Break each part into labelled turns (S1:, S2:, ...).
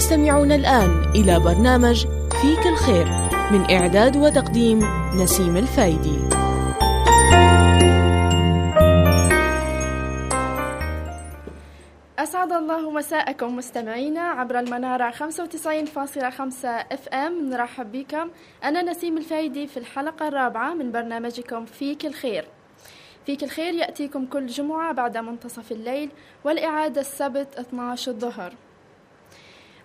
S1: تستمعون الآن إلى برنامج فيك الخير من إعداد وتقديم نسيم الفايدي.
S2: أسعد الله مساءكم مستمعينا عبر المنارة 95.5 FM نرحب بكم أنا نسيم الفايدي في الحلقة الرابعة من برنامجكم فيك الخير. فيك الخير يأتيكم كل جمعة بعد منتصف الليل والإعادة السبت 12 الظهر.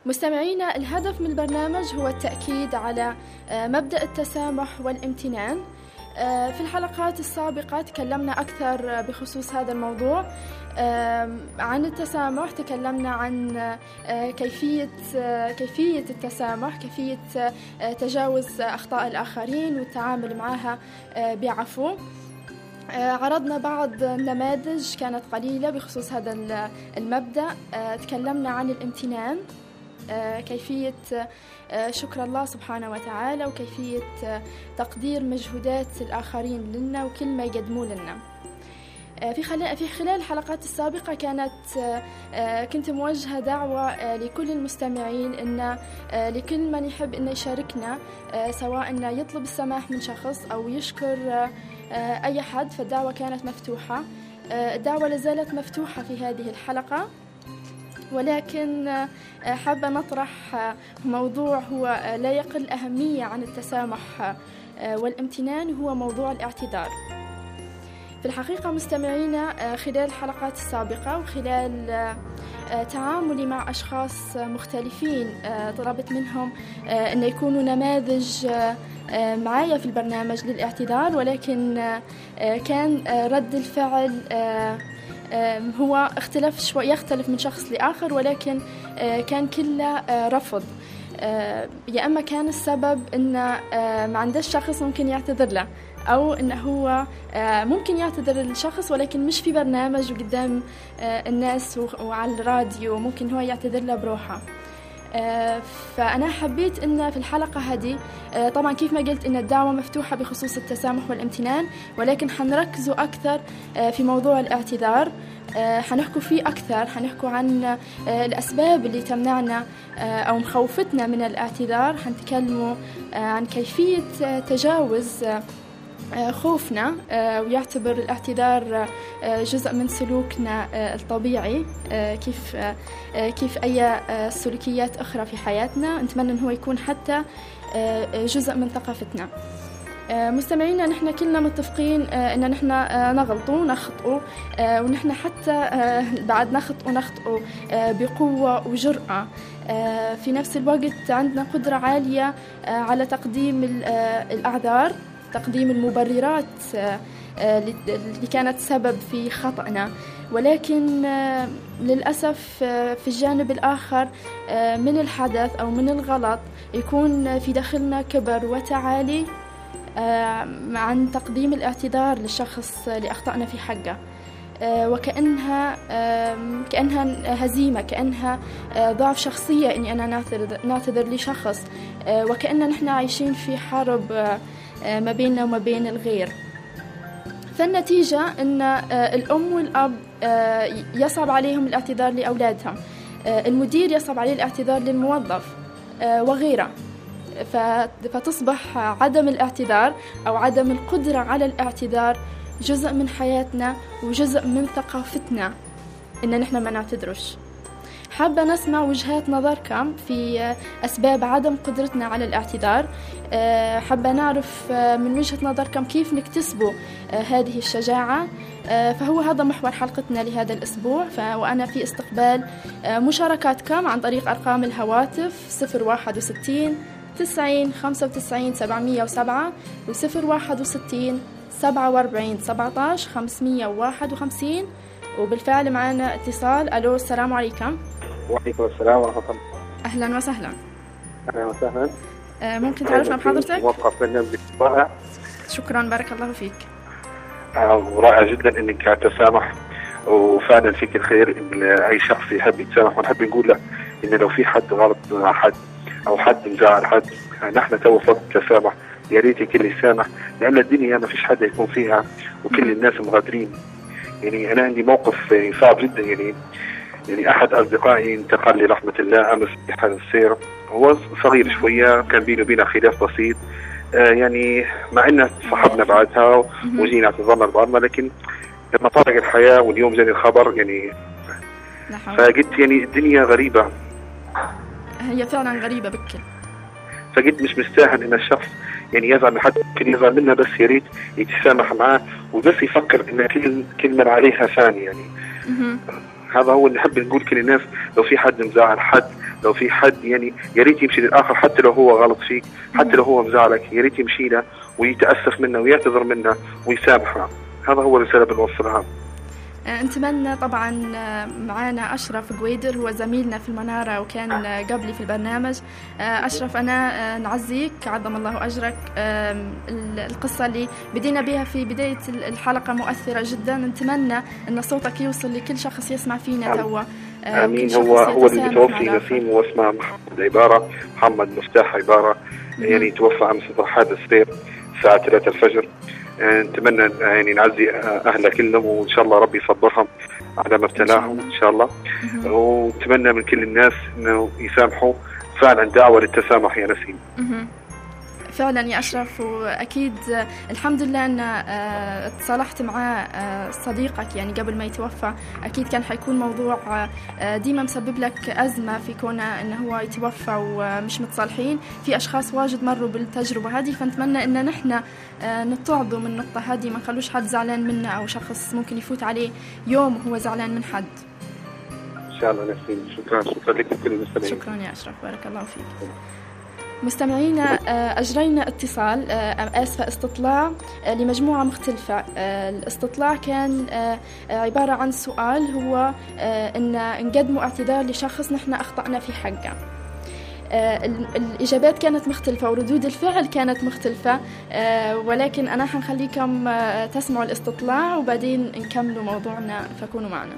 S2: مستمعينا الهدف من البرنامج هو التأكيد على آه، مبدأ التسامح والامتنان. آه، في الحلقات السابقة تكلمنا أكثر بخصوص هذا الموضوع. عن التسامح تكلمنا عن آه، كيفية كيفية التسامح كيفية تجاوز أخطاء الآخرين والتعامل معها بعفو. عرضنا بعض النماذج كانت قليلة بخصوص هذا المبدأ. تكلمنا عن الامتنان. كيفية آه، شكر الله سبحانه وتعالى وكيفية آه، تقدير مجهودات الآخرين لنا وكل ما يقدموا لنا. في خلال في خلال الحلقات السابقة كانت كنت موجهة دعوة لكل المستمعين إن لكل من يحب إنه يشاركنا سواء إنه يطلب السماح من شخص أو يشكر أي حد فالدعوة كانت مفتوحة. الدعوة لازالت مفتوحة في هذه الحلقة. ولكن آه، حابة نطرح آه، موضوع هو آه، لا يقل أهمية عن التسامح والامتنان هو موضوع الاعتذار. في الحقيقة مستمعينا خلال الحلقات السابقة وخلال تعاملي مع أشخاص مختلفين طلبت منهم أن يكونوا نماذج معايا في البرنامج للاعتذار ولكن كان رد الفعل هو اختلف شوي يختلف من شخص لآخر ولكن آه، كان كله آه، رفض. آه، يا أما كان السبب إنه ما عندش شخص ممكن يعتذر له أو إنه هو ممكن يعتذر للشخص ولكن مش في برنامج وقدام الناس وعلى الراديو ممكن هو يعتذر له بروحه. فأنا حبيت أن في الحلقة هذه آه، طبعا كيف ما قلت أن الدعوة مفتوحة بخصوص التسامح والامتنان ولكن حنركزوا أكثر آه، في موضوع الاعتذار. حنحكوا فيه أكثر حنحكوا عن الأسباب اللي تمنعنا أو مخوفتنا من الاعتذار. حنتكلموا عن كيفية تجاوز آه، خوفنا آه، ويعتبر الاعتذار آه، جزء من سلوكنا الطبيعي كيف كيف أي سلوكيات أخرى في حياتنا. نتمنى إنه هو يكون حتى جزء من ثقافتنا. مستمعينا نحن كلنا متفقين إن نحن نغلطوا ونخطئوا ونحن حتى بعد نخطئ ونخطئ بقوة وجرأة. في نفس الوقت عندنا قدرة عالية على تقديم الأعذار. تقديم المبررات آه، آه، اللي كانت سبب في خطأنا. ولكن آه، للأسف في الجانب الآخر من الحدث أو من الغلط يكون في داخلنا كبر وتعالي عن تقديم الاعتذار للشخص اللي أخطأنا في حقه. وكأنها كأنها هزيمة كأنها ضعف شخصية إني أنا نعتذر, لشخص. وكأننا نحن عايشين في حرب ما بيننا وما بين الغير. فالنتيجة أن آه، الأم والأب آه، يصعب عليهم الاعتذار لأولادهم. المدير يصعب عليه الاعتذار للموظف وغيره. فتصبح عدم الاعتذار أو عدم القدرة على الاعتذار جزء من حياتنا وجزء من ثقافتنا. إن نحن ما نعتذرش حابة نسمع وجهات نظركم في أسباب عدم قدرتنا على الاعتذار. آه، حابة نعرف آه، من وجهة نظركم كيف نكتسبوا آه، هذه الشجاعة؟ فهو هذا محور حلقتنا لهذا الأسبوع. وأنا في استقبال مشاركاتكم عن طريق أرقام الهواتف 061 90 95 707 و 061 47 17 551 وبالفعل معنا اتصال. ألو السلام عليكم.
S3: وعليكم السلام ورحمة الله.
S2: أهلا وسهلا.
S3: أهلا وسهلا.
S2: آه، ممكن تعرفنا بحضرتك؟
S3: موظف برنامج رائع
S2: شكرا بارك الله فيك.
S3: آه، رائع جدا إنك قاعد تسامح وفعلا فيك الخير إن أي شخص يحب يتسامح ونحب نقول له إن لو في حد غلط مع حد أو حد مزعل حد نحن تو في التسامح يا ريت الكل يسامح لأن الدنيا ما فيش حد يكون فيها وكل الناس مغادرين. يعني أنا عندي موقف يعني صعب جدا يعني يعني أحد أصدقائي انتقل لرحمة الله أمس بحال السير هو صغير شوية كان بينه وبينه خلاف بسيط. آه يعني مع أن صحبنا بعدها وجينا اعتذرنا لبعضنا لكن لما طارق الحياة واليوم جاني الخبر يعني فقلت يعني الدنيا غريبة.
S2: هي فعلا غريبة بكل.
S3: فقلت مش مستاهل إن الشخص يعني يزعل من حد ممكن يزعل منها بس يا ريت يتسامح معاه وبس يفكر إن كل كلمة عليها ثاني يعني. هذا هو اللي نحب نقول كل الناس لو في حد مزعل حد لو في حد يعني يا ريت يمشي للآخر حتى لو هو غلط فيك حتى لو هو مزعلك يا ريت يمشي له ويتأسف منه ويعتذر منه ويسامحه. هذا هو الرساله بنوصلها
S2: آه، نتمنى طبعا آه، معنا أشرف قويدر هو زميلنا في المنارة وكان آه، قبلي في البرنامج. أشرف أنا نعزيك عظم الله أجرك. القصة اللي بدينا بها في بداية الحلقة مؤثرة جدا. نتمنى أن صوتك يوصل لكل شخص يسمع فينا توا.
S3: آمين. هو هو اللي متوفي نسيم هو اسمه محمد عبارة محمد مفتاح عبارة يعني توفى امس حادث سير الساعة 3 الفجر. نتمنى يعني نعزي اهله كلهم وإن شاء الله ربي يصبرهم على ما ابتلاهم إن شاء الله. ونتمنى من كل الناس إنه يسامحوا فعلا دعوة للتسامح يا نسيم.
S2: فعلا يا أشرف وأكيد الحمد لله أن آه، تصالحت مع آه، صديقك يعني قبل ما يتوفى. أكيد كان حيكون موضوع آه، ديما مسبب لك أزمة في كونه أنه هو يتوفى ومش متصالحين. في أشخاص واجد مروا بالتجربة هذه فنتمنى أن نحن نتعظوا من النقطة هذه. ما نخلوش حد زعلان منا أو شخص ممكن يفوت عليه يوم وهو زعلان من حد.
S3: إن شاء الله نسيم. شكرا. شكرا لك كل المستمعين.
S2: شكرا يا أشرف. بارك الله فيك. مستمعينا آه، أجرينا اتصال آه، آسفة استطلاع آه، لمجموعة مختلفة. الاستطلاع كان عبارة عن سؤال هو أن نقدموا اعتذار لشخص نحن أخطأنا في حقه. الإجابات كانت مختلفة وردود الفعل كانت مختلفة ولكن أنا حنخليكم تسمعوا الاستطلاع وبعدين نكملوا موضوعنا فكونوا معنا.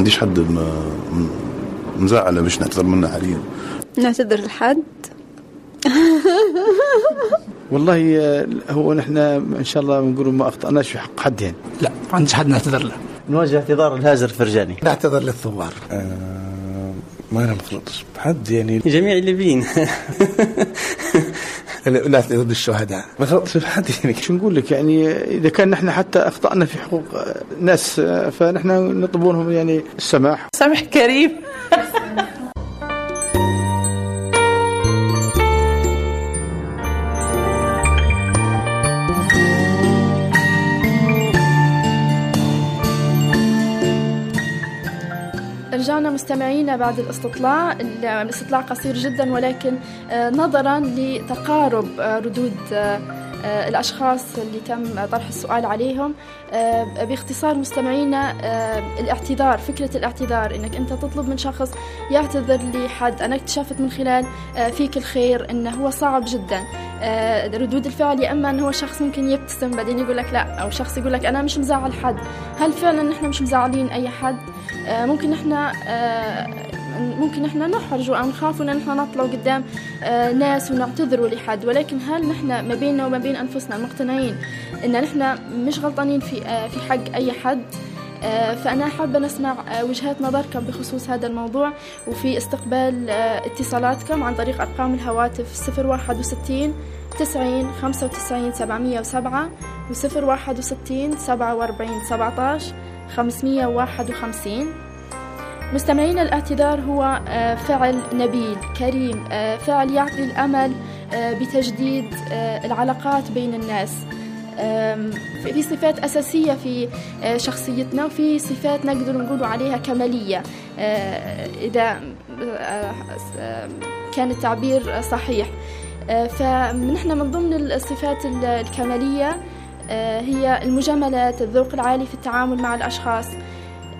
S4: عنديش حد مزعلة مش نعتذر منه حاليا.
S5: نعتذر لحد؟
S6: والله آه، هو نحن إن شاء الله بنقول ما اخطاناش في حق حد يعني؟
S7: لا ما عنديش حد نعتذر له.
S8: نوجه اعتذار لهاجر الفرجاني.
S9: نعتذر للثوار. آه
S4: ما أنا مخلطش بحد يعني؟
S8: جميع الليبيين
S9: لا ضد الشهداء.
S6: ما غلطش في حد يعني شو نقول لك؟ يعني إذا كان نحن حتى أخطأنا في حقوق ناس فنحن نطلب منهم يعني السماح.
S5: سامح كريم.
S2: رجعنا مستمعينا بعد الاستطلاع. الاستطلاع قصير جدا ولكن آه، نظرا لتقارب آه، ردود آه، الأشخاص اللي تم طرح السؤال عليهم باختصار مستمعينا الاعتذار فكرة الاعتذار إنك أنت تطلب من شخص يعتذر لحد أنا اكتشفت من خلال فيك الخير إنه هو صعب جدا. ردود الفعل يا إما انه هو شخص ممكن يبتسم بعدين يقول لك لا أو شخص يقول لك أنا مش مزعل حد. هل فعلا نحن مش مزعلين أي حد؟ آه، ممكن آه، ممكن إحنا نحرج أو نخاف ان إحنا نطلع قدام آه، ناس ونعتذروا لحد. ولكن هل نحن ما بيننا وما بين أنفسنا مقتنعين إن نحن مش غلطانين في في حق أي حد؟ فأنا حابة نسمع وجهات نظركم بخصوص هذا الموضوع وفي استقبال اتصالاتكم عن طريق أرقام الهواتف 061 90 95 707 و 061 47 17 551 مستمعين الاعتذار هو آه، فعل نبيل كريم آه، فعل يعطي الأمل آه، بتجديد العلاقات بين الناس. في صفات أساسية في شخصيتنا وفي صفات نقدر نقول عليها كمالية. إذا كان التعبير صحيح. فنحن من ضمن الصفات الكمالية هي المجاملات الذوق العالي في التعامل مع الأشخاص.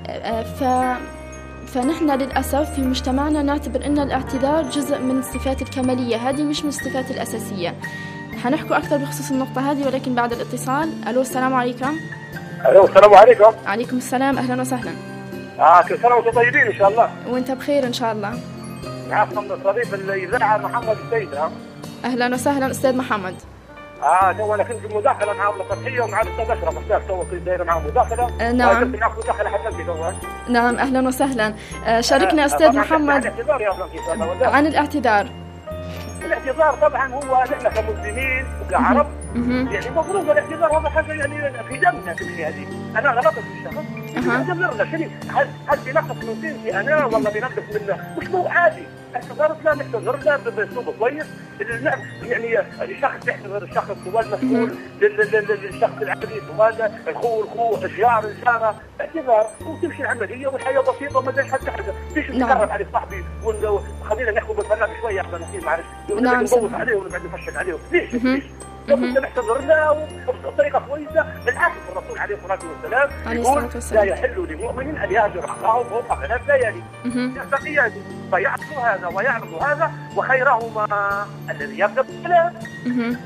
S2: آه، ف فنحن للأسف في مجتمعنا نعتبر أن الاعتذار جزء من الصفات الكمالية. هذه مش من الصفات الأساسية. حنحكوا أكثر بخصوص النقطة هذه ولكن بعد الاتصال. ألو السلام عليكم.
S10: ألو السلام عليكم.
S2: عليكم السلام. أهلا وسهلا.
S7: آه كل سنة وأنتم طيبين إن شاء الله.
S2: وأنت بخير إن شاء الله.
S7: معكم صديق الإذاعة محمد السيد ها
S2: أهلا وسهلا أستاذ محمد.
S7: آه تو أنا كنت في مداخله مع فتحيه ومع الأستاذ أشرف. أستاذ تو كنت دايرة معه مداخله
S2: آه، نعم.
S7: مداخلة تو
S2: نعم أهلا وسهلا. آه، شاركنا أستاذ محمد عن الاعتذار
S7: الاعتذار. طبعا هو نحن كمسلمين وكعرب. يعني المفروض الاعتذار هذا حاجة يعني في دمنا تمشي هذه. أنا غلطت في الشخص
S2: أها.
S7: اعتذرنا شنو هل هل بنقص من قيمتي أنا ولا بنقص من مش مو عادي. اعتذرت لا نعتذر لا بأسلوب كويس. يعني الشخص يعتذر الشخص هو المسؤول لل- لل- لل- للشخص العملي سواء الخو الخو الجار الجاره اعتذار وتمشي العملية والحياة بسيطة ما حتى حاجة. ليش
S2: نعم.
S7: نتكرر على صاحبي خلينا نحكم بالفنان شوية قبل نصير معلش
S2: نعم، سمح.
S7: عليه ونقعد نفشل عليه. ليش. ليش؟ لابد نعتذر له وبطريقه كويسة بالعكس الرسول عليه الصلاة والسلام يقول
S2: الصلاة والسلام.
S7: لا يحل لمؤمن أن يهجر أخاه فوق ثلاث ليالي. يستقيان فيعرض هذا ويعرض هذا وخيرهما الذي
S2: مهم.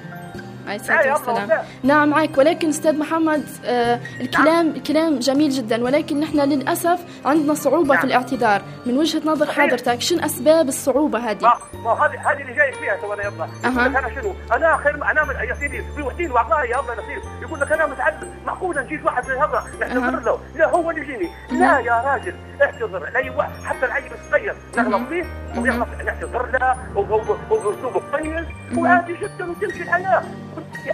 S2: عليه
S7: لا
S2: الصلاة
S7: يا
S2: والسلام. نعم معك. ولكن أستاذ محمد آه الكلام الكلام جميل جدا ولكن نحن للأسف عندنا صعوبة
S7: نعم.
S2: في الاعتذار. من وجهة نظر
S7: صحيح.
S2: حضرتك شن أسباب الصعوبة هذه؟
S7: ما ما هذه هذه اللي جاي فيها تو أنا يلا. لك أنا شنو؟ أنا خير أنا من يا سيدي في وحدين والله يا الله نصير. يقول لك أنا متعذب. معقول نجيب واحد زي هذا؟ نعتذر له. لا هو اللي يجيني. لا يا راجل اعتذر. لاي واحد حتى العيب الصغير. نغلط فيه ويغلط نعتذر له وهو- وباسلوب كويس وعادي جدا وتمشي الحياة.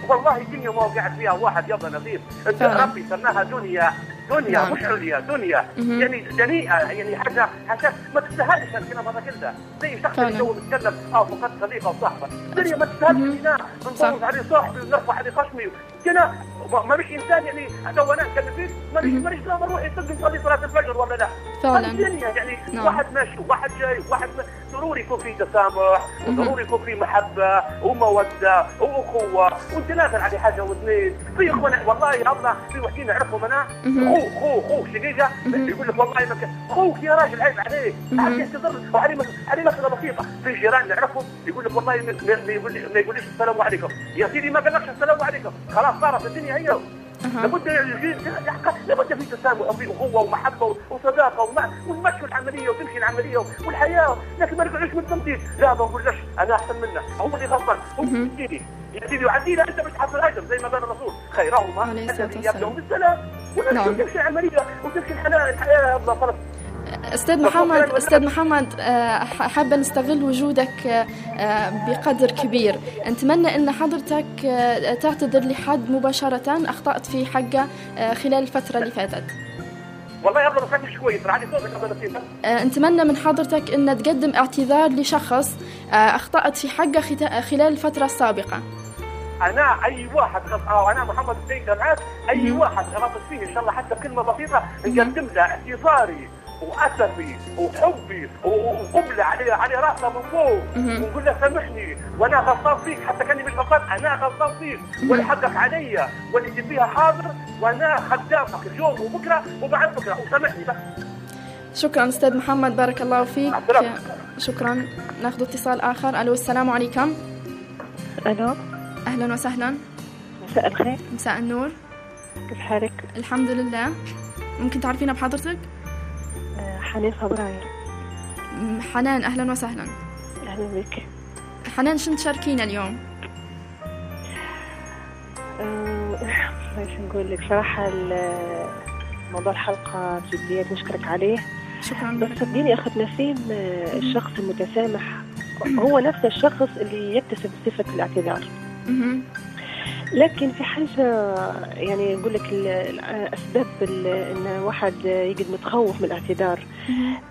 S7: والله الدنيا ما وقعت فيها واحد يلا نظيف
S2: إنت.
S7: ربي سماها دنيا دنيا
S2: نعم.
S7: مش عليا دنيا. يعني دنيئه يعني حاجة حاجة ما تستاهلش الكلام هذا كله زي
S2: فعلا.
S7: اللي تو بيتكلم آه فقدت صديقه وصاحبه الدنيا ما تستاهلش
S2: صح.
S7: بنفوز عليه صاحبي ونرفع عليه خشمي كده ما مش إنسان يعني تو أنا أتكلم فيه ما مش. ما مش لازم أروح يصلي يصلي صلاة الفجر ولا لا؟
S2: فعلا.
S7: الدنيا يعني
S2: نعم.
S7: واحد ماشي واحد جاي واحد م- ضروري يكون في تسامح وضروري يكون في محبة ومودة واخوه ونتنازل على حاجة واثنين في اخوان والله يا الله في وحدين نعرفهم
S2: أنا.
S7: اخوه اخوه أخوه شقيقة. يقول لك والله ما كان أخوك يا راجل عيب عليك. عاد يعتذر وعليه مس- عليه مسألة بسيطة. في جيران نعرفهم. يقول لك والله ما- يقول لي- ما يقوليش السلام عليكم. يا سيدي ما قالكش السلام عليكم. خلاص. صارت الدنيا هي. لابد يجي- لابد في تسامح وفي اخوه ومحبة وصداقة ونمشوا العملية وتمشي العملية والحياة. لكن ما نقعدش متمدين لا ما نقولش أنا أحسن منه هو اللي غلطان. هو. سيدي يا سيدي وعدينا أنت مش حصل اجر زي ما قال الرسول. خيرهما الذي. يبدا بالسلام. ونمشي
S2: نعم.
S7: وتمشي العملية وتمشي الحياة الحياة خلاص.
S2: أستاذ محمد أستاذ محمد آه، حابة نستغل وجودك آه، آه، بقدر كبير. نتمنى أن حضرتك تعتذر لحد مباشرة أخطأت في حقه خلال الفترة اللي فاتت.
S7: والله يلا ما مش كويس راح صوتك قبل
S2: نتمنى من حضرتك أن تقدم اعتذار لشخص أخطأت في حقه خلال الفترة السابقة.
S7: أنا أي واحد أنا محمد السيد معاك أي واحد غلطت فيه إن شاء الله حتى كلمه بسيطة نقدم له اعتذاري. وأسفي وحبي وقبله على على راسه من فوق. ونقول له سامحني وأنا غلطان فيك حتى كاني مش غلطان أنا غلطان فيك. واللي حقك علي واللي تبيها حاضر وأنا خدامك اليوم وبكرة وبعد بكرة. وسامحني بس.
S2: شكرا أستاذ محمد بارك الله فيك. شكرا. ناخذ اتصال آخر. ألو السلام عليكم.
S10: ألو.
S2: أهلا وسهلا.
S10: مساء الخير.
S2: مساء النور.
S10: كيف حالك؟
S2: الحمد لله. ممكن تعرفينا بحضرتك؟
S10: حنان فبراير
S2: حنان أهلا وسهلا.
S10: أهلا بك.
S2: حنان شنو تشاركينا اليوم؟
S10: إيش نقول لك؟ صراحة موضوع الحلقة جدية نشكرك عليه.
S2: شكرا.
S10: بس صدقيني أخت نسيم آه، الشخص المتسامح. هو نفس الشخص اللي يكتسب صفة الاعتذار. لكن في حاجة يعني يقول لك ال- ال- أسباب ال- إن واحد يقعد متخوف من الاعتذار.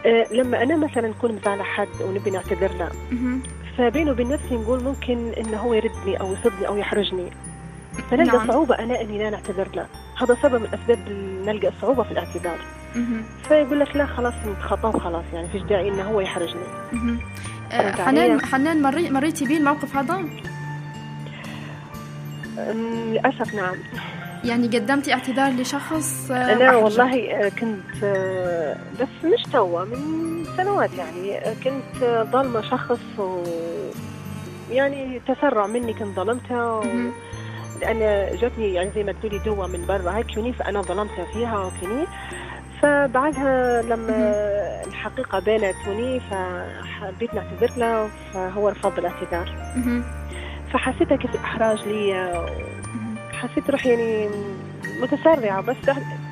S10: آه، لما أنا مثلا نكون مزعلة حد ونبي نعتذر له
S2: مهم.
S10: فبيني وبين نفسي نقول ممكن إنه هو يردني أو يصدني أو يحرجني فنلقى
S2: نعم.
S10: صعوبة أنا إني لا نعتذر له هذا سبب من أسباب نلقى صعوبة في الاعتذار. فيقول لك لا خلاص نتخطاه وخلاص يعني فيش داعي إنه هو يحرجني.
S2: آه، حنان؟ حنان مري مريتي بيه الموقف هذا
S10: للأسف نعم.
S2: يعني قدمتي اعتذار لشخص آه،
S10: أنا. والله آه، كنت آه، بس مش توا من سنوات يعني. كنت ظالمة شخص و يعني تسرع مني كنت ظلمته و... لأن جاتني يعني زي ما تقولي دوا من برا. هيك كني فأنا ظلمتها فيها وكني فبعدها لما الحقيقة بانتوني فحبيت نعتذر له فهو رفض الاعتذار. فحسيتها كيف إحراج لي حسيت روحي يعني متسرعة بس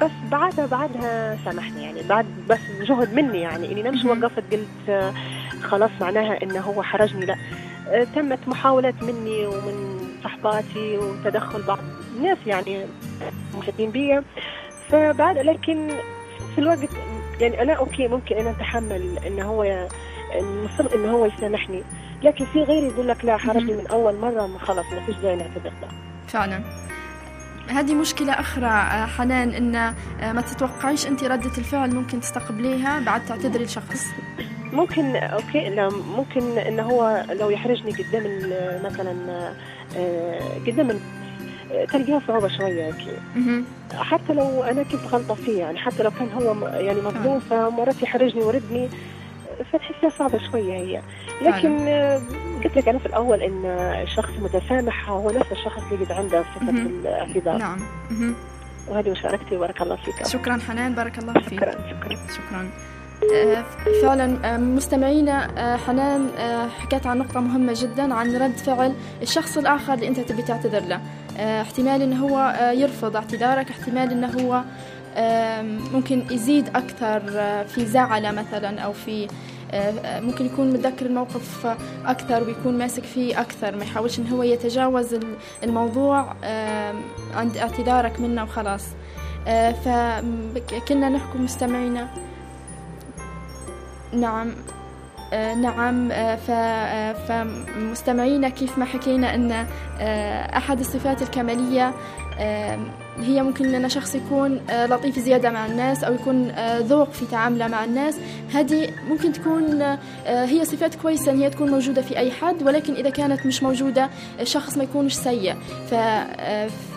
S10: بس بعدها بعدها سامحني يعني. بعد بس جهد مني يعني إني نمشي وقفت قلت خلاص معناها إنه هو حرجني. لا تمت محاولات مني ومن صحباتي وتدخل بعض الناس يعني محيطين بي فبعد لكن في الوقت يعني أنا أوكي ممكن أنا أتحمل إنه هو مصر إنه هو يسامحني. لكن في غيري يقول لك لا حرجني من أول مرة خلاص ما فيش داعي نعتذر له
S2: فعلا. هذه مشكلة أخرى آه، حنان إن آه، ما تتوقعيش أنت ردة الفعل ممكن تستقبليها بعد تعتذري لشخص؟
S10: ممكن أوكي لا ممكن انه هو لو يحرجني قدام مثلا آه، قدام تلقاها صعوبة شوية أكيد حتى لو أنا كنت غلطة فيه يعني حتى لو كان هو يعني مظلوم فمرات يحرجني ويردني فتحسها صعبة شوية هي. لكن آه، قلت لك أنا في الأول إن الشخص متسامح هو نفس الشخص اللي قد عنده صفة الاعتذار.
S2: نعم.
S10: وهذه مشاركتي وبارك الله فيك.
S2: شكرا حنان بارك الله فيك.
S10: شكرا شكرا.
S2: شكرا. آه، فعلا آه، مستمعينا حنان حكت عن نقطة مهمة جدا عن رد فعل الشخص الآخر اللي أنت تبي تعتذر له. احتمال أنه هو يرفض اعتذارك احتمال أنه هو ممكن يزيد أكثر في زعلة مثلا أو في ممكن يكون متذكر الموقف أكثر ويكون ماسك فيه أكثر ما يحاولش إن هو يتجاوز الموضوع عند اعتذارك منه وخلاص. فكنا نحكم مستمعينا. نعم. نعم. فمستمعينا كيف ما حكينا أن أحد الصفات الكمالية هي ممكن لنا شخص يكون آه، لطيف زيادة مع الناس أو يكون آه، ذوق في تعامله مع الناس هذه ممكن تكون آه، هي صفات كويسة إن هي تكون موجودة في أي حد ولكن إذا كانت مش موجودة الشخص ما يكونش سيء.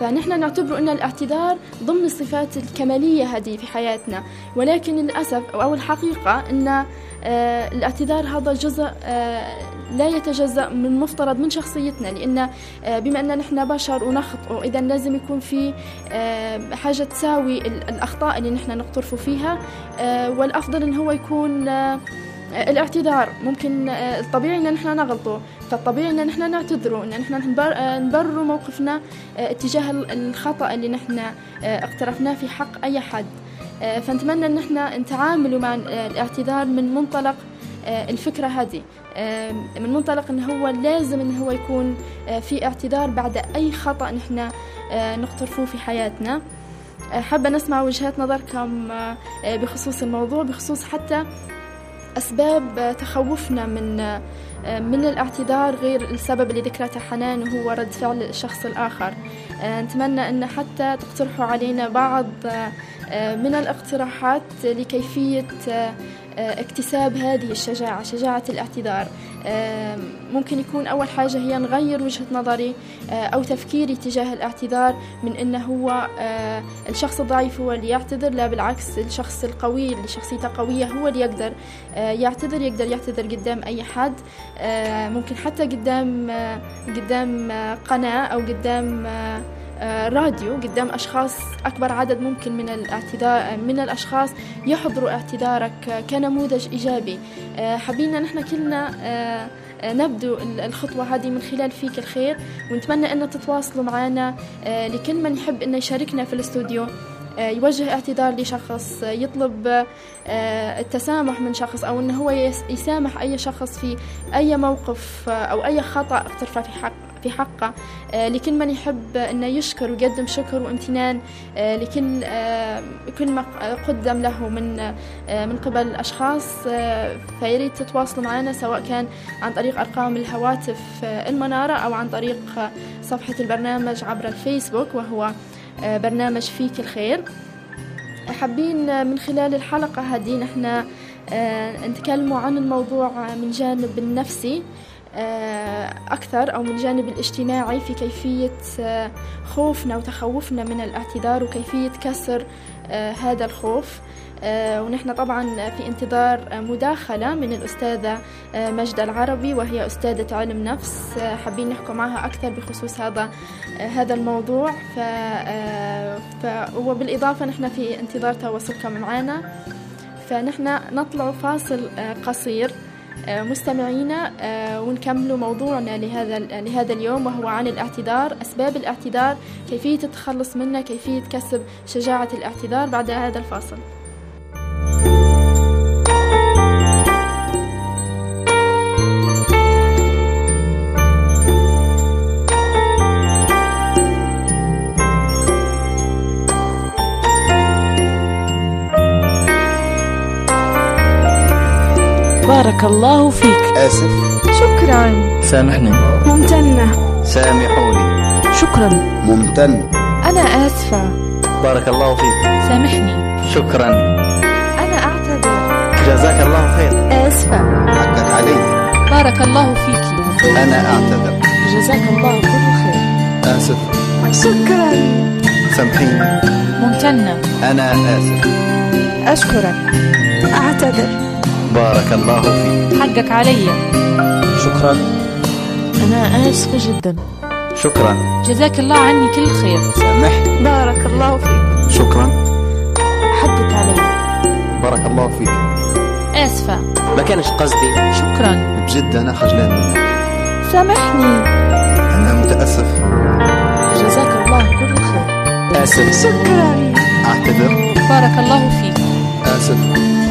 S2: فنحن نعتبر أن الاعتذار ضمن الصفات الكمالية هذه في حياتنا ولكن للأسف أو الحقيقة أن الاعتذار هذا جزء لا يتجزأ من مفترض من شخصيتنا لأن بما أن نحن بشر ونخطئ إذا لازم يكون في آه، حاجة تساوي الأخطاء اللي نحن نقترف فيها آه، والأفضل إن هو يكون آه، الاعتذار. ممكن الطبيعي إن نحن نغلطه فالطبيعي إن نحن نعتذره إن نحن نبرر موقفنا اتجاه الخطأ اللي نحن اقترفناه في حق أي حد. فنتمنى إن نحن نتعاملوا مع الاعتذار من منطلق الفكرة هذه. من منطلق ان هو لازم ان هو يكون في اعتذار بعد أي خطأ نحن آه، نقترفوه في حياتنا. آه، حابة نسمع وجهات نظركم آه، بخصوص الموضوع بخصوص حتى أسباب تخوفنا من من الاعتذار غير السبب اللي ذكرته حنان وهو رد فعل الشخص الآخر. نتمنى أن حتى تقترحوا علينا بعض من الاقتراحات لكيفية آه، اكتساب هذه الشجاعة شجاعة الاعتذار. آه، ممكن يكون أول حاجة هي نغير وجهة نظري آه، أو تفكيري تجاه الاعتذار من أنه هو الشخص الضعيف هو اللي يعتذر لا بالعكس الشخص القوي اللي شخصيته قوية هو اللي يقدر يعتذر يقدر يعتذر قدام أي حد. ممكن حتى قدام قدام قناة أو قدام آه، راديو قدام أشخاص أكبر عدد ممكن من الاعتذار من الأشخاص يحضروا اعتذارك كنموذج إيجابي. آه، حبينا نحن كلنا آه، نبدو الخطوة هذه من خلال فيك الخير ونتمنى أن تتواصلوا معنا لكل من يحب أن يشاركنا في الاستوديو. يوجه اعتذار لشخص يطلب التسامح من شخص أو أنه هو يسامح أي شخص في أي موقف أو أي خطأ اقترفه في حق في حقه. آه، لكل من يحب أنه يشكر ويقدم شكر وامتنان آه، لكل آه، كل ما قدم له من من قبل الأشخاص فيريد تتواصلوا معنا سواء كان عن طريق أرقام الهواتف المنارة أو عن طريق صفحة البرنامج عبر الفيسبوك وهو برنامج فيك الخير. حابين من خلال الحلقة هذه نحن نتكلموا عن الموضوع من جانب النفسي. أكثر أو من الجانب الاجتماعي في كيفية آه، خوفنا وتخوفنا من الاعتذار وكيفية كسر آه، هذا الخوف. آه، ونحن طبعا في انتظار مداخلة من الأستاذة آه، مجدة العربي وهي أستاذة علم نفس. آه، حابين نحكي معها أكثر بخصوص هذا هذا الموضوع. ف وبالإضافة نحن في انتظار تواصلكم معنا. فنحن نطلع فاصل قصير. مستمعينا ونكمل موضوعنا لهذا لهذا اليوم وهو عن الاعتذار أسباب الاعتذار كيفية التخلص منه كيفية كسب شجاعة الاعتذار. بعد هذا الفاصل.
S9: بارك الله فيك.
S11: آسف.
S5: شكرا.
S8: سامحني.
S5: ممتنة.
S8: سامحوني.
S9: شكرا.
S4: ممتن.
S5: أنا آسفة.
S8: بارك الله فيك.
S9: سامحني.
S8: شكرا.
S5: أنا أعتذر.
S8: جزاك الله خير.
S5: آسفة.
S4: حقك علي.
S9: بارك الله فيك.
S11: أنا أعتذر.
S9: جزاك الله كل خير.
S4: آسف.
S5: شكرا.
S11: سامحيني.
S9: ممتنة.
S11: أنا آسف.
S5: أشكرك. أعتذر.
S11: بارك الله فيك.
S9: حقك علي.
S8: شكرا.
S9: أنا آسفة جدا.
S11: شكرا.
S9: جزاك الله عني كل خير.
S11: سامحني.
S5: بارك الله فيك.
S11: شكرا.
S9: حقك علي.
S11: بارك الله فيك.
S9: آسفة.
S8: ما كانش قصدي.
S9: شكرا.
S11: بجد أنا خجلان. منك
S5: سامحني.
S11: أنا متأسف.
S9: جزاك الله كل خير.
S8: آسف.
S5: شكرا.
S11: أعتذر.
S9: بارك الله فيك.
S4: آسف.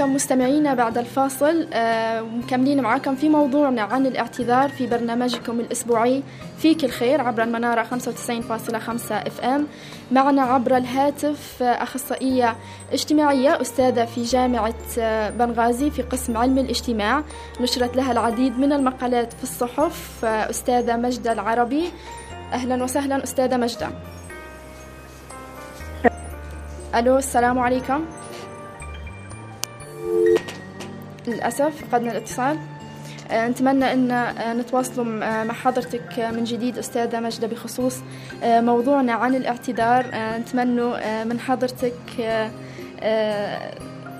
S2: لكم مستمعينا بعد الفاصل آه، مكملين معكم في موضوعنا عن الاعتذار في برنامجكم الأسبوعي فيك الخير عبر المنارة 95.5 إف إم. معنا عبر الهاتف آه، أخصائية اجتماعية أستاذة في جامعة آه، بنغازي في قسم علم الاجتماع. نشرت لها العديد من المقالات في الصحف أستاذة مجدة العربي. أهلا وسهلا أستاذة مجدة. ألو السلام عليكم. للأسف فقدنا الاتصال. آه، نتمنى أن آه، نتواصل آه، مع حضرتك من جديد أستاذة مجدة بخصوص موضوعنا عن الاعتذار. نتمنى من حضرتك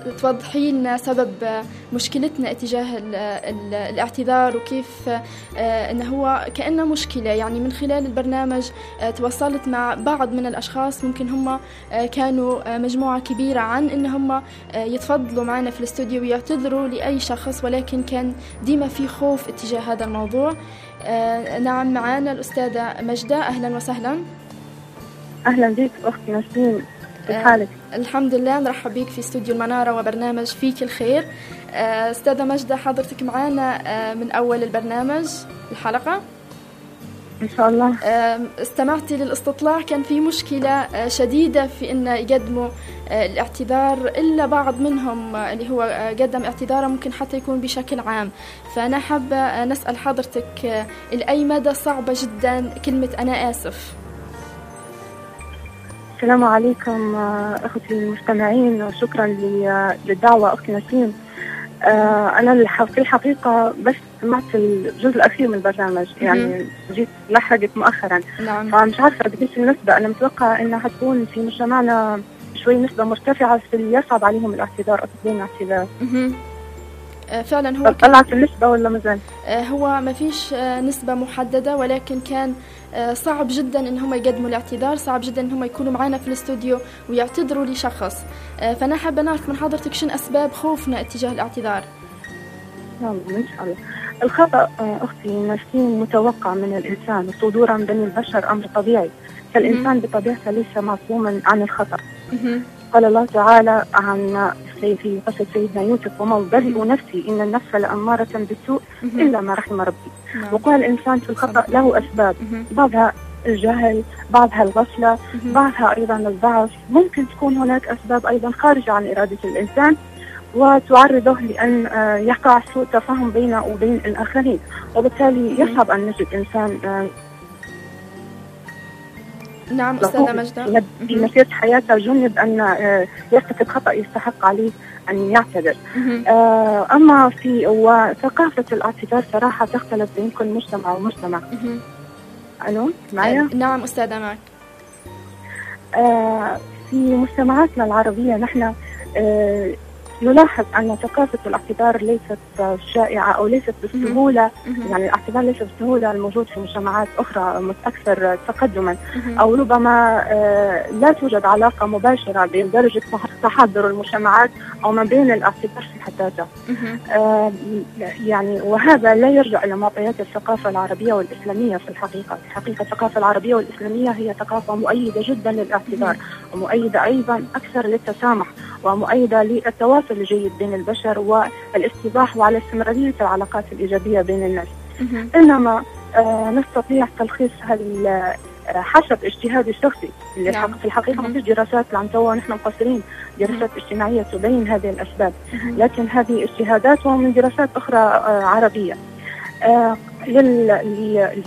S2: توضحي لنا سبب مشكلتنا اتجاه ال ال الاعتذار وكيف آه، إنه هو كأنه مشكلة. يعني من خلال البرنامج آه، تواصلت مع بعض من الأشخاص ممكن هم آه، كانوا مجموعة كبيرة عن إن هم يتفضلوا معنا في الاستوديو ويعتذروا لأي شخص ولكن كان ديما في خوف اتجاه هذا الموضوع. نعم معنا الأستاذة مجدة. أهلا وسهلا.
S12: أهلا بك أختي نسرين كيف حالك؟
S2: الحمد لله نرحب بك في استوديو المنارة وبرنامج فيك الخير. آه، أستاذة مجدة حضرتك معنا آه، من أول البرنامج الحلقة؟
S12: إن شاء الله.
S2: استمعتي للاستطلاع. كان في مشكلة آه، شديدة في أن يقدموا الاعتذار إلا بعض منهم اللي هو قدم اعتذاره ممكن حتى يكون بشكل عام. فأنا حابة نسأل حضرتك لأي مدى صعبة جدا كلمة أنا آسف؟
S12: السلام عليكم آه، أخوتي المستمعين وشكرا للدعوة أختي نسيم. آه، أنا في الحقيقة بس سمعت الجزء الأخير من البرنامج يعني جيت لحقت مؤخرا.
S2: نعم.
S12: فمش عارفة قديش النسبة أنا متوقعة إنها حتكون في مجتمعنا شوي نسبة مرتفعة في اللي يصعب عليهم الاعتذار أو تقديم الاعتذار
S2: آه، فعلا هو
S12: طلعت النسبة ولا مازال؟
S2: هو ما فيش نسبة محددة ولكن كان آه، صعب جدا إن هم يقدموا الاعتذار صعب جدا إن هم يكونوا معنا في الاستوديو ويعتذروا لشخص. آه، فانا حابه نعرف من حضرتك شنو أسباب خوفنا اتجاه الاعتذار؟
S12: نعم إن شاء الله. الخطأ آه، أختي نسيم متوقع من الإنسان وصدورا بين البشر أمر طبيعي. فالإنسان بطبيعته ليس معصوما عن الخطأ. قال الله تعالى عن في قصة سيدنا يوسف وما برئ نفسي إن النفس لأمارة بالسوء إلا ما رحم ربي. نعم. وقال الإنسان في الخطأ له أسباب. بعضها الجهل بعضها الغفلة بعضها أيضا الضعف. ممكن تكون هناك أسباب أيضا خارجة عن إرادة الإنسان وتعرضه لأن آه، يقع سوء تفاهم بينه وبين الآخرين. وبالتالي يصعب أن نجد إنسان آه،
S2: نعم أستاذة مجدة
S12: في مسيرة حياته جنب أن آه، يرتكب خطأ يستحق عليه أن يعتذر. آه، أما في وثقافة الاعتذار صراحة تختلف بين كل مجتمع ومجتمع. ألو معايا؟
S2: نعم أستاذة معك.
S12: آه، في مجتمعاتنا العربية نحن آه، نلاحظ أن ثقافة الاعتذار ليست شائعة أو ليست بالسهولة يعني الاعتذار ليس بالسهولة الموجود في مجتمعات أخرى أكثر تقدما. أو ربما آه، لا توجد علاقة مباشرة بين درجة تحضر المجتمعات أو ما بين الاعتذار في حد ذاته. آه، يعني وهذا لا يرجع إلى معطيات الثقافة العربية والإسلامية في الحقيقة. الحقيقة الثقافة العربية والإسلامية هي ثقافة مؤيدة جدا للاعتذار ومؤيدة أيضا أكثر للتسامح. ومؤيدة للتواصل الجيد بين البشر والاستباح وعلى استمرارية العلاقات الإيجابية بين الناس. إنما آه نستطيع تلخيص هال آه، حسب اجتهادي الشخصي. اللي نعم. في الحقيقة ما فيش دراسات عن توا ونحن مقصرين. دراسات اجتماعية تبين هذه الأسباب. لكن هذه اجتهادات ومن دراسات أخرى آه عربية. آه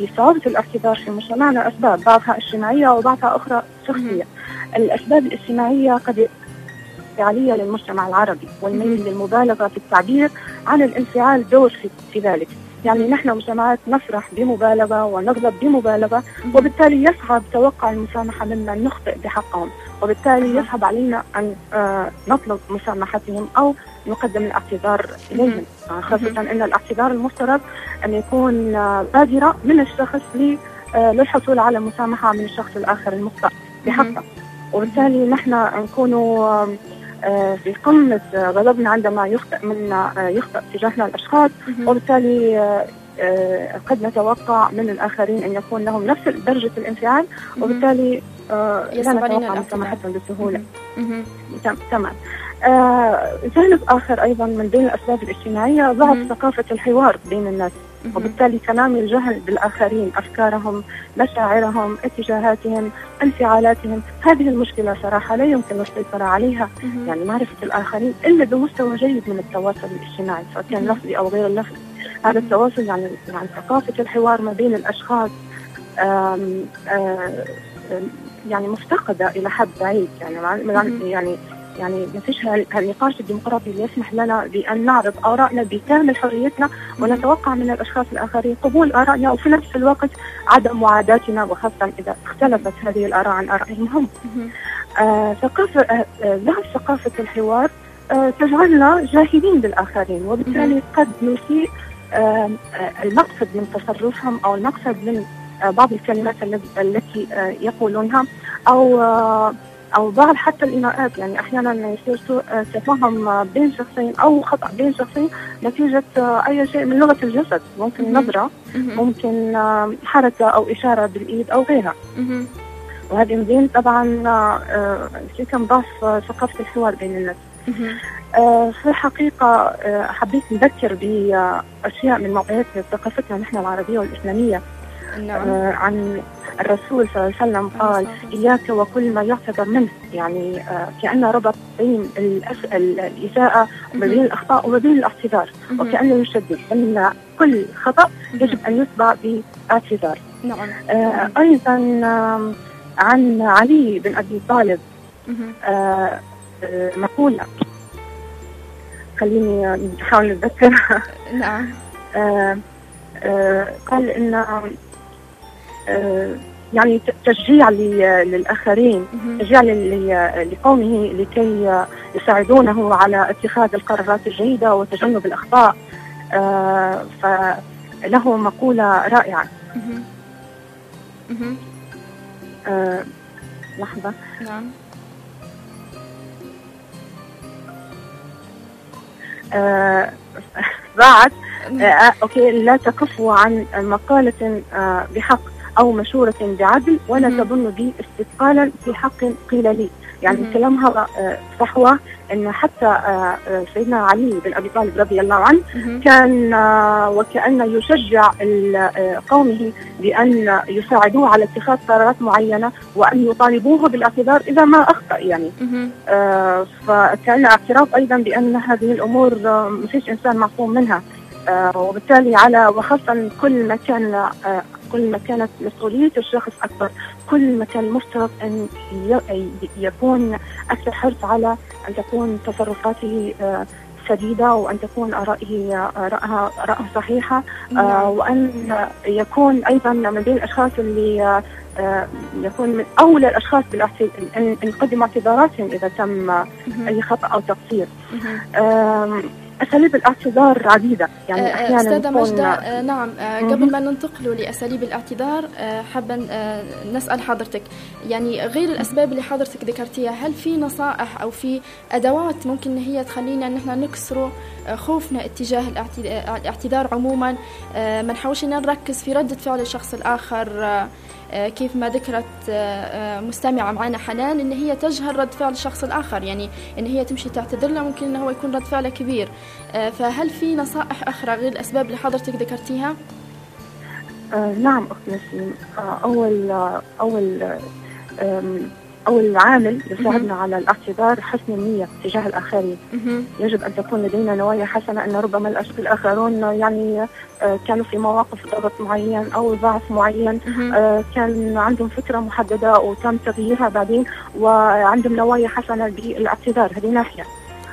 S12: لصعوبة الاعتذار في مجتمعنا أسباب بعضها اجتماعية وبعضها أخرى شخصية. الأسباب الاجتماعية قد الانفعالية للمجتمع العربي والميل للمبالغة في التعبير عن الانفعال دور في, ذلك. يعني نحن مجتمعات نفرح بمبالغة ونغضب بمبالغة وبالتالي يصعب توقع المسامحة ممن نخطئ بحقهم وبالتالي يصعب علينا أن آه، نطلب مسامحتهم أو نقدم الاعتذار إليهم. آه، خاصة أن الاعتذار المفترض أن يكون آه، بادرة من الشخص للحصول على مسامحة من الشخص الآخر المخطئ بحقه. وبالتالي نحن نكون في قمة غضبنا عندما يخطئ منا آه، يخطئ تجاهنا الأشخاص وبالتالي آه، قد نتوقع من الآخرين أن يكون لهم نفس درجة الانفعال وبالتالي لا نتوقع مسامحتهم بسهولة. تمام. جانب آخر أيضا من بين الأسباب الاجتماعية ضعف ثقافة الحوار بين الناس. وبالتالي تنامي الجهل بالآخرين أفكارهم مشاعرهم اتجاهاتهم انفعالاتهم هذه المشكلة صراحة لا يمكن السيطرة عليها. يعني معرفة الآخرين إلا بمستوى جيد من التواصل الاجتماعي سواء كان لفظي أو غير اللفظي. هذا التواصل يعني يعني ثقافة الحوار ما بين الأشخاص آم آم يعني مفتقدة إلى حد بعيد. يعني يعني يعني ما فيش هالنقاش الديمقراطي اللي يسمح لنا بأن نعرض آرائنا بكامل حريتنا ونتوقع من الأشخاص الآخرين قبول آرائنا وفي نفس الوقت عدم معاداتنا وخاصة إذا اختلفت هذه الآراء عن آرائهم هم. آه ثقافة آه ذهب ثقافة الحوار آه تجعلنا جاهلين بالآخرين وبالتالي قد نسيء آه المقصد من تصرفهم أو المقصد من آه بعض الكلمات التي آه يقولونها آه أو بعض حتى الايماءات يعني أحيانا يصير سوء تفاهم بين شخصين أو خطأ بين شخصين نتيجة أي شيء من لغة الجسد. ممكن نظرة ممكن حركة أو إشارة بالإيد أو غيرها. وهذه مزين طبعا في كم ضعف ثقافة الحوار بين الناس. آه، في الحقيقة آه، حبيت نذكر بأشياء من معطيات ثقافتنا نحن العربية والإسلامية. نعم. آه، عن الرسول صلى الله عليه وسلم قال إياك وكل ما يعتذر منه. يعني آه كأنه ربط بين الإساءة وبين الأخطاء وبين الاعتذار وكأنه يشدد أن كل خطأ يجب أن يتبع باعتذار. نعم. آه أيضا عن علي بن أبي طالب مقولة. خليني نحاول نتذكر نعم. قال إن يعني تشجيع للآخرين تشجيع لقومه لكي يساعدونه على اتخاذ القرارات الجيدة وتجنب الأخطاء. آه، فله مقولة رائعة. آه، لحظة. نعم. بعد. okay لا تكفوا عن مقالة بحق. أو مشورة بعدل ولا تظن بي استثقالا في حق قيل لي. يعني الكلام هذا آه، صحوة أن حتى آه، آه، سيدنا علي بن أبي طالب رضي الله عنه كان وكأنه يشجع قومه بأن يساعدوه على اتخاذ قرارات معينة وأن يطالبوه بالاعتذار إذا ما أخطأ يعني. فكان اعتراف أيضا بأن هذه الأمور ما فيش إنسان معصوم منها. وبالتالي على وخاصة كل ما كان كل ما كانت مسؤولية الشخص أكبر. كل ما كان مفترض أن يكون أكثر حرص على أن تكون تصرفاته آه، سديدة وأن تكون آرائه آرائها صحيحة آه،
S2: نعم.
S12: وأن يكون أيضا من بين الأشخاص اللي آه، يكون من أولى الأشخاص أن يقدموا اعتذاراتهم إذا تم أي خطأ أو تقصير. آم، أساليب الاعتذار عديدة. يعني
S2: آه،
S12: أحيانا
S2: أستاذة
S12: يكون-
S2: مجدة آه، نعم. آه،. قبل ما ننتقل لأساليب الاعتذار آه، حابة آه، نسأل حضرتك. يعني غير الأسباب اللي حضرتك ذكرتيها هل في نصائح أو في أدوات ممكن هي تخلينا إن إحنا نكسروا آه، خوفنا اتجاه الاعت- آه، الاعتذار عموما؟ آه، ما نحاولش نركز في ردة فعل الشخص الآخر آه، آه، كيف ما ذكرت آه، آه، مستمعة معنا حنان إن هي تجهل رد فعل الشخص الآخر يعني إن هي تمشي تعتذر له ممكن إنه هو يكون رد فعله كبير آه، فهل في نصائح أخرى غير الأسباب اللي حضرتك ذكرتيها؟
S12: آه نعم أخت نسيم آه أول آه أول آه آم، أول عامل يساعدنا على الاعتذار حسن النية تجاه الآخرين. يجب أن تكون لدينا نوايا حسنة أن ربما الأشخاص الآخرون يعني آه، كانوا في مواقف ضغط معين أو ضعف معين. آه، كان عندهم فكرة محددة وتم تغييرها بعدين وعندهم نوايا حسنة بالاعتذار هذه ناحية.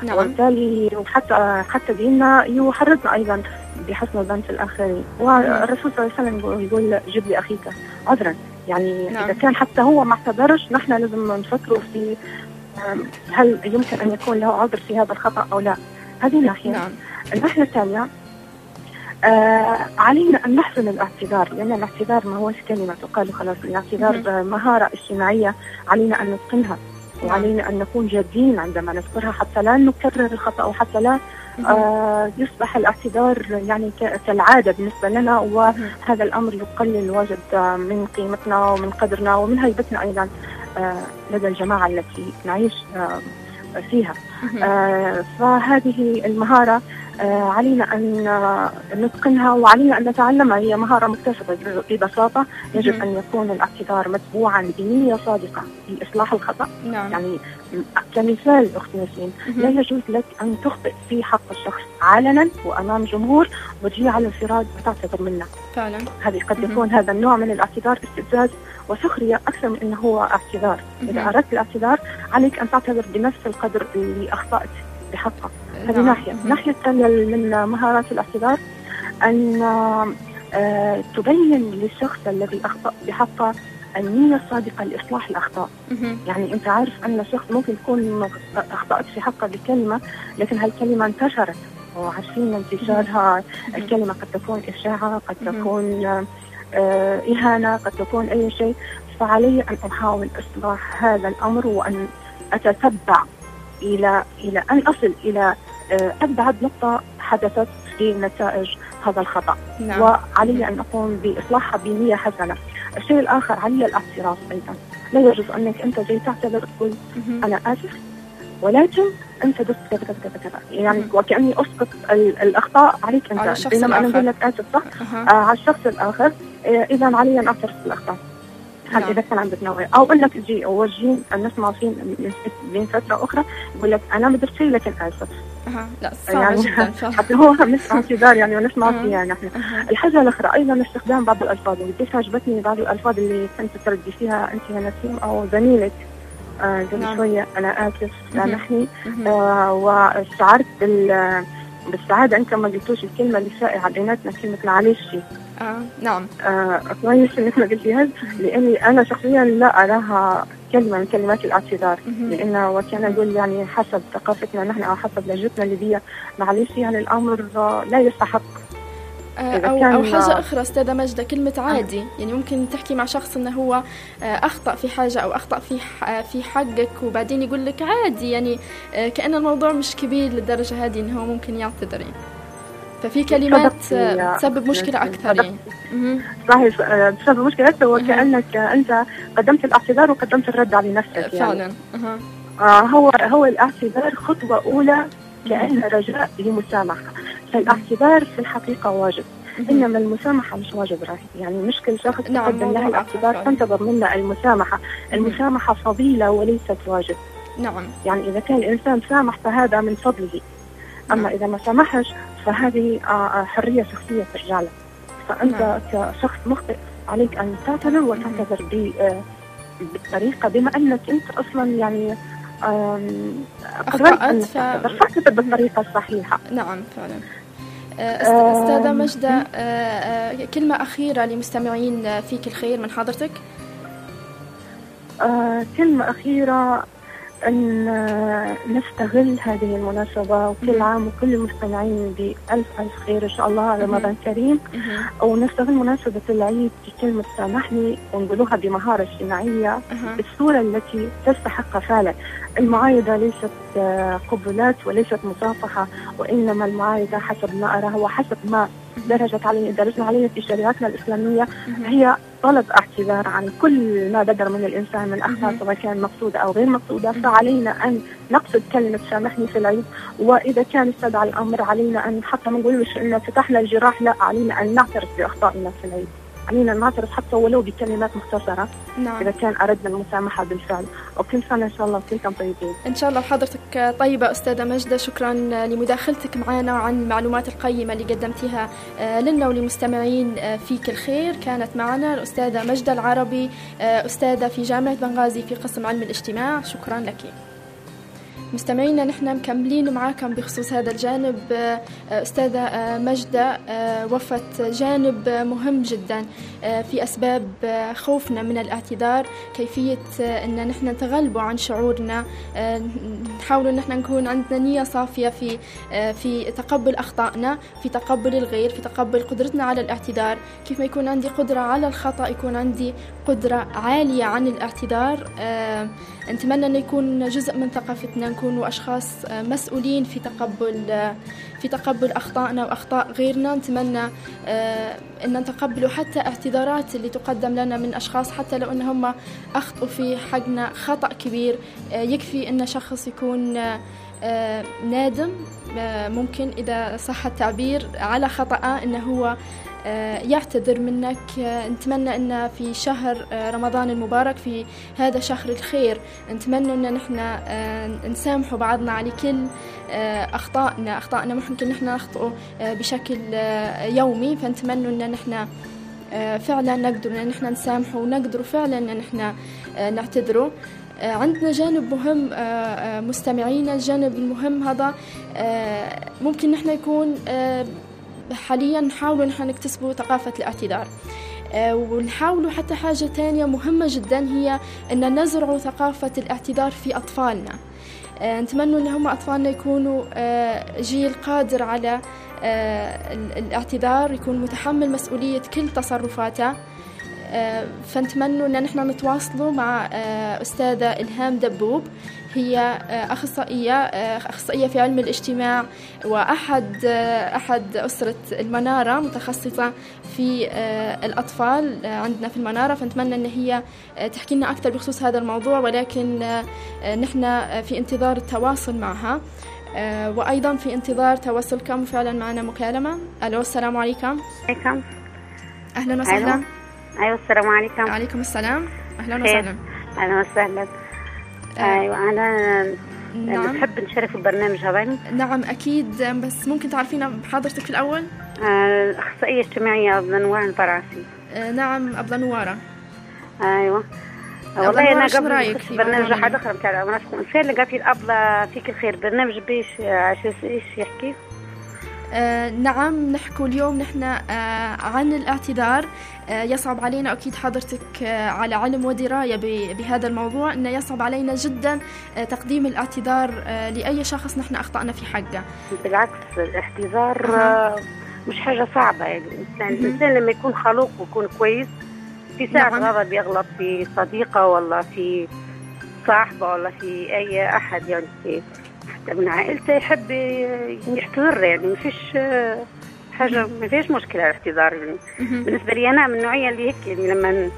S2: نعم.
S12: وبالتالي وحتى حتى ديننا يحرضنا أيضا. بحسن الظن في الاخرين والرسول صلى الله عليه وسلم يقول- جب لي أخيك. عذرا. يعني
S2: نعم.
S12: إذا كان حتى هو ما اعتذرش نحن لازم نفكر في هل يمكن أن يكون له عذر في هذا الخطأ أو لا. هذه ناحية.
S2: نعم.
S12: الناحية الثانية آه علينا أن نحسن الاعتذار. لأن الاعتذار ما هوش كلمة تقال خلاص الاعتذار آه، مهارة اجتماعية علينا أن نتقنها. وعلينا أن نكون جادين عندما نذكرها. حتى لا نكرر الخطأ وحتى لا آه يصبح الاعتذار يعني ك- كالعادة بالنسبة لنا وهذا الأمر يقلل واجد آه، من قيمتنا ومن قدرنا ومن هيبتنا أيضا آه لدى الجماعة التي نعيش آه فيها. آه فهذه المهارة آه علينا أن آه، نتقنها وعلينا أن نتعلمها هي مهارة مكتسبة ببساطة يجب. أن يكون الاعتذار متبوعا بنية صادقة في اصلاح الخطأ
S2: نعم.
S12: يعني كمثال اخت نسيم. لا يجوز لك أن تخطئ في حق الشخص علنا وأمام جمهور وتجي على انفراد وتعتذر منه
S2: فعلا
S12: هذه قد. يكون هذا النوع من الاعتذار استفزاز وسخرية أكثر من إنه هو اعتذار إذا
S2: مهم.
S12: أردت الاعتذار عليك أن تعتذر بنفس القدر اللي أخطأت بحقه هذه
S2: نعم.
S12: ناحية
S2: مهم.
S12: الناحيه الثانية من مهارات الاعتذار أن آه، تبين للشخص الذي أخطأ بحقه النية الصادقة لإصلاح الأخطاء
S2: مهم.
S12: يعني أنت عارف أن الشخص ممكن يكون أخطأت في حقه بكلمه لكن هالكلمه انتشرت وعارفين انتشارها الكلمة قد تكون اشاعه قد. تكون آه، إهانة قد تكون أي شيء فعلي أن أحاول إصلاح هذا الأمر وأن أتتبع إلى إلى أن أصل إلى آه، ابعد نقطة حدثت في نتائج هذا الخطأ.
S2: نعم.
S12: وعلي أن اقوم باصلاحها بنية حسنة. الشيء الآخر علي الاعتراف أيضا. لا يجوز أنك أنت جاي تعتذر تقول. أنا آسف ولكن أنت دست كذا كذا كذا كذا. يعني وكأني أسقط ال- الأخطاء عليك أنت.
S2: على الشخص
S12: بينما أنا
S2: الآخر.
S12: أقول لك آسف صح. آه على الشخص الآخر. آه اذا علي أن أعترف بالأخطاء. هل
S2: نعم.
S12: إذا كان عندك نوع أو أنك تجي وجين نسمع فيه من من فترة أخرى يقول لك أنا ما درت شيء لكن آسف.
S2: أها. لا صعبة
S12: يعني
S2: جدا
S12: حتى هو نسمع اعتذار يعني ونسمع
S2: أها.
S12: فيها نحن
S2: أها.
S12: الحاجة الأخرى أيضا استخدام بعض الألفاظ قديش عجبتني بعض الألفاظ اللي كنت تردي فيها أنت يا نسيم أو زميلك آه قبل
S2: نعم.
S12: شوية أنا آسف
S2: مهم.
S12: سامحني. آه وشعرت بال بالسعادة أنت ما قلتوش الكلمة اللي شائعة بيناتنا كلمة معلش
S2: آه. نعم
S12: آه كويس إنك ما قلتيهاش لأني أنا شخصيا لا أراها كلمة من كلمات الاعتذار. لأن وكان أقول يعني حسب ثقافتنا نحن أو حسب لهجتنا الليبية معلش يعني الأمر آه، لا يستحق.
S2: آه،
S12: كان-
S2: أو حاجة أخرى أستاذة مجدة كلمة عادي. يعني ممكن تحكي مع شخص إنه هو آه، أخطأ في حاجة أو أخطأ في آه، في حقك وبعدين يقول لك عادي. يعني آه، كأن الموضوع مش كبير للدرجة هذه إنه هو ممكن يعتذر يعني. ففي كلمات آه، تسبب مشكلة أكثر. يعني.
S12: صحيح بسبب المشكلة أكثر وكأنك أنت قدمت الاعتذار وقدمت الرد على نفسك يعني.
S2: فعلا.
S12: آه هو هو الاعتذار خطوة أولى كأنها رجاء لمسامحة. فالاعتذار في الحقيقة واجب. إنما المسامحة مش واجب راهي. يعني مش كل شخص
S2: نعم،
S12: تقدم
S2: موضوع
S12: له الاعتذار. تنتظر منه المسامحة. المسامحة فضيلة وليست واجب.
S2: نعم.
S12: يعني إذا كان الإنسان سامح فهذا من فضله. أما إذا ما سامحش فهذه آه، آه، حرية شخصية ترجع له فأنت كشخص مخطئ عليك أن تعتذر وتعتذر ب آه، بالطريقة بما أنك أنت أصلا يعني قررت
S2: ف-
S12: تعتذر فاعتذر بالطريقة الصحيحة.
S2: نعم فعلا. أست- أستاذة مجدة كلمة أخيرة لمستمعين فيك الخير من حضرتك؟
S12: كلمة أخيرة أن نستغل هذه المناسبة وكل عام وكل المستمعين بألف ألف خير إن شاء الله رمضان كريم. ونستغل مناسبة العيد بكلمة سامحني ونقولوها بمهارة اجتماعية بالصورة التي تستحق فعلا. المعايدة ليست آه، قبلات وليست مصافحة وإنما المعايدة حسب ما أراه وحسب ما درجت عليه درجنا عليه في شريعتنا الإسلامية هي طلب اعتذار عن كل ما بدر من الإنسان من أخطاء سواء كان مقصودة أو غير مقصودة. فعلينا أن نقصد كلمة سامحني في العيد. وإذا كان استدعى الأمر علينا أن حتى ما نقولش إن فتحنا الجراح لا علينا أن نعترف بأخطائنا في العيد. علينا نعترف حتى ولو بكلمات مختصرة.
S2: نعم.
S12: إذا كان أردنا المسامحة بالفعل. وكل سنة إن شاء الله كلكم طيبين.
S2: إن شاء الله حضرتك طيبة أستاذة مجدة. شكرا لمداخلتك معنا وعن المعلومات القيمة اللي قدمتيها آه، لنا ولمستمعين آه، فيك الخير. كانت معنا الأستاذة مجدة العربي آه، أستاذة في جامعة بنغازي في قسم علم الاجتماع. شكرا لك. مستمعينا نحن مكملين معاكم بخصوص هذا الجانب. آه، أستاذة آه، مجدة آه، وفت جانب مهم جدا في أسباب خوفنا من الاعتذار كيفية أن نحن نتغلبوا عن شعورنا. نحاول أن نحن نكون عندنا نية صافية في في تقبل أخطائنا في تقبل الغير في تقبل قدرتنا على الاعتذار. كيف ما يكون عندي قدرة على الخطأ يكون عندي قدرة عالية عن الاعتذار. نتمنى أن يكون جزء من ثقافتنا نكون أشخاص آه، مسؤولين في تقبل آه، في تقبل أخطائنا وأخطاء غيرنا. نتمنى آه، أن نتقبلوا حتى اعتذارات اللي تقدم لنا من أشخاص حتى لو أن هم أخطأوا في حقنا خطأ كبير. يكفي أن شخص يكون نادم ممكن إذا صح التعبير على خطأه أنه هو يعتذر منك. آه، نتمنى أن في شهر آه، رمضان المبارك في هذا شهر الخير. نتمنى أن نحن آه، نسامحوا بعضنا على كل آه، أخطائنا أخطائنا ممكن نحن نخطئه آه، بشكل آه، يومي. فنتمنى أن نحن آه، فعلا نقدر أن نحن نسامحه ونقدر فعلا أن آه، نعتذره آه، عندنا جانب مهم آه، آه، مستمعينا. الجانب المهم هذا آه، ممكن نحن يكون آه، حاليا نحاول نحن نكتسبوا ثقافة الاعتذار. آه، ونحاولوا حتى حاجة تانية مهمة جدا هي أن نزرع ثقافة الاعتذار في أطفالنا. آه، نتمنى أن هم أطفالنا يكونوا آه، جيل قادر على ال- الاعتذار يكون متحمل مسؤولية كل تصرفاته. فنتمنى أن نحن نتواصلوا مع أستاذة إلهام دبوب. هي آه، أخصائية آه، أخصائية في علم الاجتماع وأحد آه، أحد أسرة المنارة متخصصة في الأطفال عندنا في المنارة. فنتمنى أن هي تحكي لنا أكثر بخصوص هذا الموضوع ولكن نحن في انتظار التواصل معها. وأيضا في انتظار تواصلكم فعلا معنا مكالمة. ألو السلام عليكم.
S13: عليكم.
S2: أهلا وسهلا.
S13: أيوه السلام عليكم.
S2: عليكم السلام. أهلا. وسهلا.
S13: أهلا وسهلا. أيوه أنا
S2: نعم.
S13: بحب نشارك البرنامج هذا.
S2: نعم أكيد. بس ممكن تعرفينا بحضرتك في الأول؟
S13: آه، الاخصائيه الاجتماعيه نوار الفراسي
S2: آه، نعم أبلة نوارة أيوه.
S13: والله
S2: أنا
S13: قبل
S2: في
S13: برنامج
S2: موضوعنا؟
S13: حد آخر بتاع منافق انسان لقى في الابله فيك الخير؟ برنامج بيش عشان إيش يحكي؟
S2: آه، نعم نحكوا اليوم نحن آه، عن الاعتذار. آه، يصعب علينا أكيد حضرتك آه، على علم ودراية بهذا الموضوع أنه يصعب علينا جدا آه، تقديم الاعتذار آه، لأي شخص نحن أخطأنا في حقه
S13: بالعكس الاعتذار. آه، مش حاجة صعبة يعني الانسان
S2: مهم.
S13: الإنسان لما يكون خلوق ويكون كويس في ساعة
S2: نعم.
S13: غضب يغلط في صديقة ولا في صاحبة ولا في أي أحد يعني في حتى من عائلته يحب يعتذر يعني ما فيش آه، حاجة ما فيش مشكلة الاعتذار يعني بالنسبة لي أنا من النوعية اللي هيك يعني لما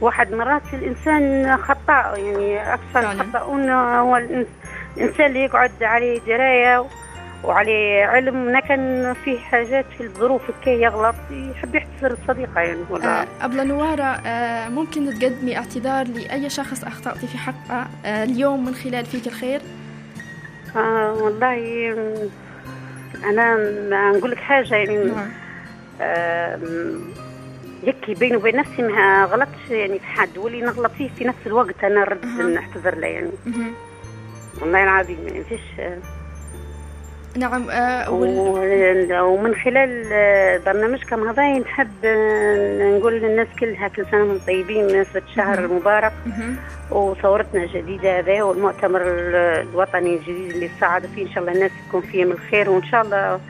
S13: واحد مرات الإنسان خطاء يعني أكثر خطأون هو الإنسان اللي يقعد عليه دراية وعليه علم لكن في حاجات في الظروف كي يغلط يحب يحتسر الصديقة يعني. ولا
S2: آه، أبلة نوارة آه، ممكن تقدمي اعتذار لأي شخص أخطأتي في حقه آه، اليوم من خلال فيك الخير؟
S13: آه والله م- نقول لك حاجة يعني
S2: نعم.
S13: هيك بيني وبين نفسي ما غلطش يعني في حد واللي نغلط فيه في نفس الوقت أنا نرد نعتذر له يعني. والله العظيم ما فيش
S2: نعم آه وال...
S13: ومن خلال آه، برنامجكم هذا نحب آه، نقول للناس كلها كل سنة وأنتم طيبين بمناسبة شهر
S2: مهم.
S13: مبارك
S2: مهم.
S13: وثورتنا الجديدة هذا والمؤتمر ال- الوطني الجديد اللي ساعد فيه إن شاء الله الناس تكون فيه من الخير وإن شاء الله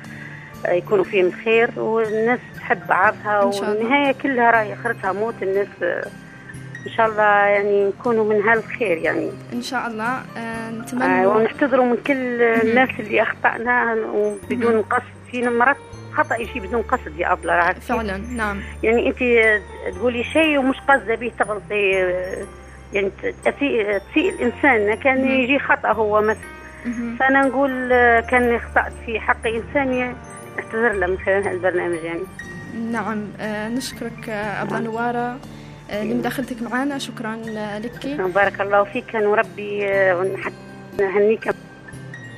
S13: يكونوا فيه من الخير والناس تحب بعضها. والنهاية كلها راهي آخرتها موت الناس آه، إن شاء الله يعني نكونوا من هالخير يعني.
S2: إن شاء الله آه
S13: آه
S2: نتمنى
S13: ونعتذروا من كل الناس اللي أخطأنا وبدون قصد. في مرات خطأ يجي بدون قصد يا أبلة
S2: فعلا نعم.
S13: يعني أنت تقولي شيء ومش قصدة به تغلطي آه، يعني تسيء الإنسان. كان. يجي خطأ هو مثلا. فأنا نقول آه، كان اخطات في حق إنسان اعتذر له من خلال البرنامج يعني.
S2: نعم آه نشكرك آه أبلة نوارة. آه لمداخلتك معنا شكرا آه لك
S13: بارك الله فيك. وربي آه، نهنيك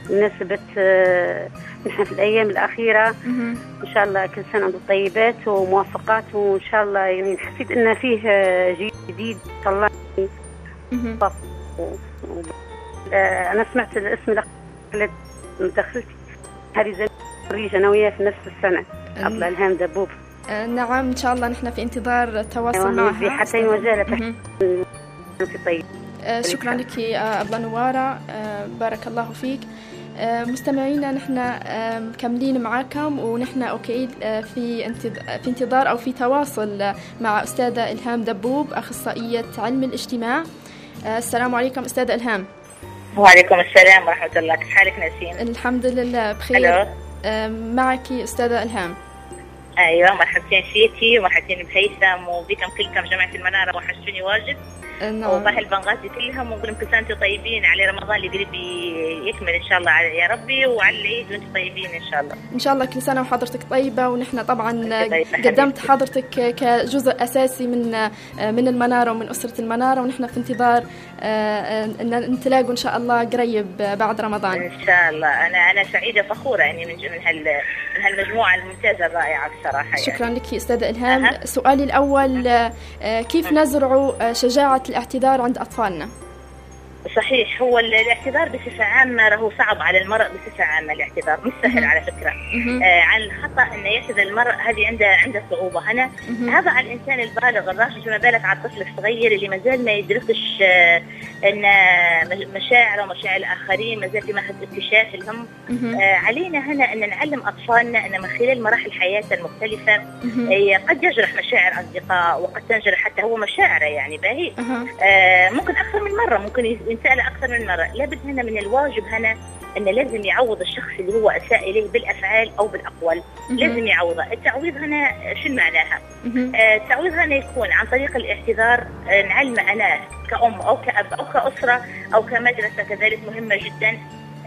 S13: بمناسبة آه، نحن في الأيام الأخيرة. إن شاء الله كل سنة طيبات وموافقات وإن شاء الله يعني حسيت إن فيه آه، جيل جديد الله آه، أنا سمعت الاسم مداخلتي هذه زي خريجة أنا وياه في نفس السنة. أبلة إلهام دبوب.
S2: آه نعم إن شاء الله نحن في انتظار التواصل
S13: أيوة، في
S2: معها.
S13: حتى طيب
S2: آه، شكرا لك آه، أبلة نوارة. آه، بارك الله فيك. آه، مستمعينا نحن آه، مكملين معاكم ونحن أوكي آه، في في انتظار أو في تواصل آه، مع أستاذة إلهام دبوب أخصائية علم الاجتماع. آه، السلام عليكم أستاذة إلهام.
S14: وعليكم السلام ورحمة الله. كيف حالك نسيم؟
S2: الحمد لله بخير. آه، معك أستاذة إلهام.
S14: أيوة مرحبتين فيكي ومرحبتين بهيثم وبكم كلكم جماعة المنارة وحشتوني واجد.
S2: نعم
S14: وبأهل بنغازي كلهم ونقول لكم كل وأنتم طيبين على رمضان اللي قريب يكمل إن شاء الله يا ربي وعلى العيد وأنتم طيبين إن شاء الله.
S2: إن شاء الله كل سنة وحضرتك طيبة ونحن طبعا قدمت حضرتك كجزء أساسي من من المنارة ومن أسرة المنارة ونحن في انتظار آه، أن نتلاقوا إن شاء الله قريب بعد رمضان.
S14: إن شاء الله. أنا أنا سعيدة فخورة يعني من من هال من هالمجموعة الممتازة الرائعة بصراحة يعني.
S2: شكرا لك أستاذة إلهام. سؤالي الأول آه، كيف نزرع آه، شجاعة الاعتذار عند أطفالنا؟
S14: صحيح هو ال- الاعتذار بصفة عامة راهو صعب على المرء بصفة عامة الاعتذار مش سهل. على فكرة. آه عن الخطأ أن يعتذر المرء هذه عنده عنده صعوبة هنا. هذا على الإنسان البالغ الراشد فما بالك على الطفل الصغير اللي مازال ما يدركش آه مش- مشاعره ومشاعر الآخرين مازال في مرحلة اكتشاف الهم. آه علينا هنا أن نعلم أطفالنا أن من خلال مراحل حياته المختلفة. آه قد يجرح مشاعر أصدقاء وقد تنجرح حتى هو مشاعره يعني باهي. آه، ممكن أكثر من مرة ممكن ينسال أكثر من مرة. لابد هنا من الواجب هنا أن لازم يعوض الشخص اللي هو أساء إليه بالأفعال أو
S2: بالأقوال.
S14: لازم يعوضه التعويض هنا شو معناها. آه، التعويض هنا يكون عن طريق الاعتذار آه، نعلمه أنا كأم أو كأب أو كأسرة أو كمدرسة كذلك مهمة جدا.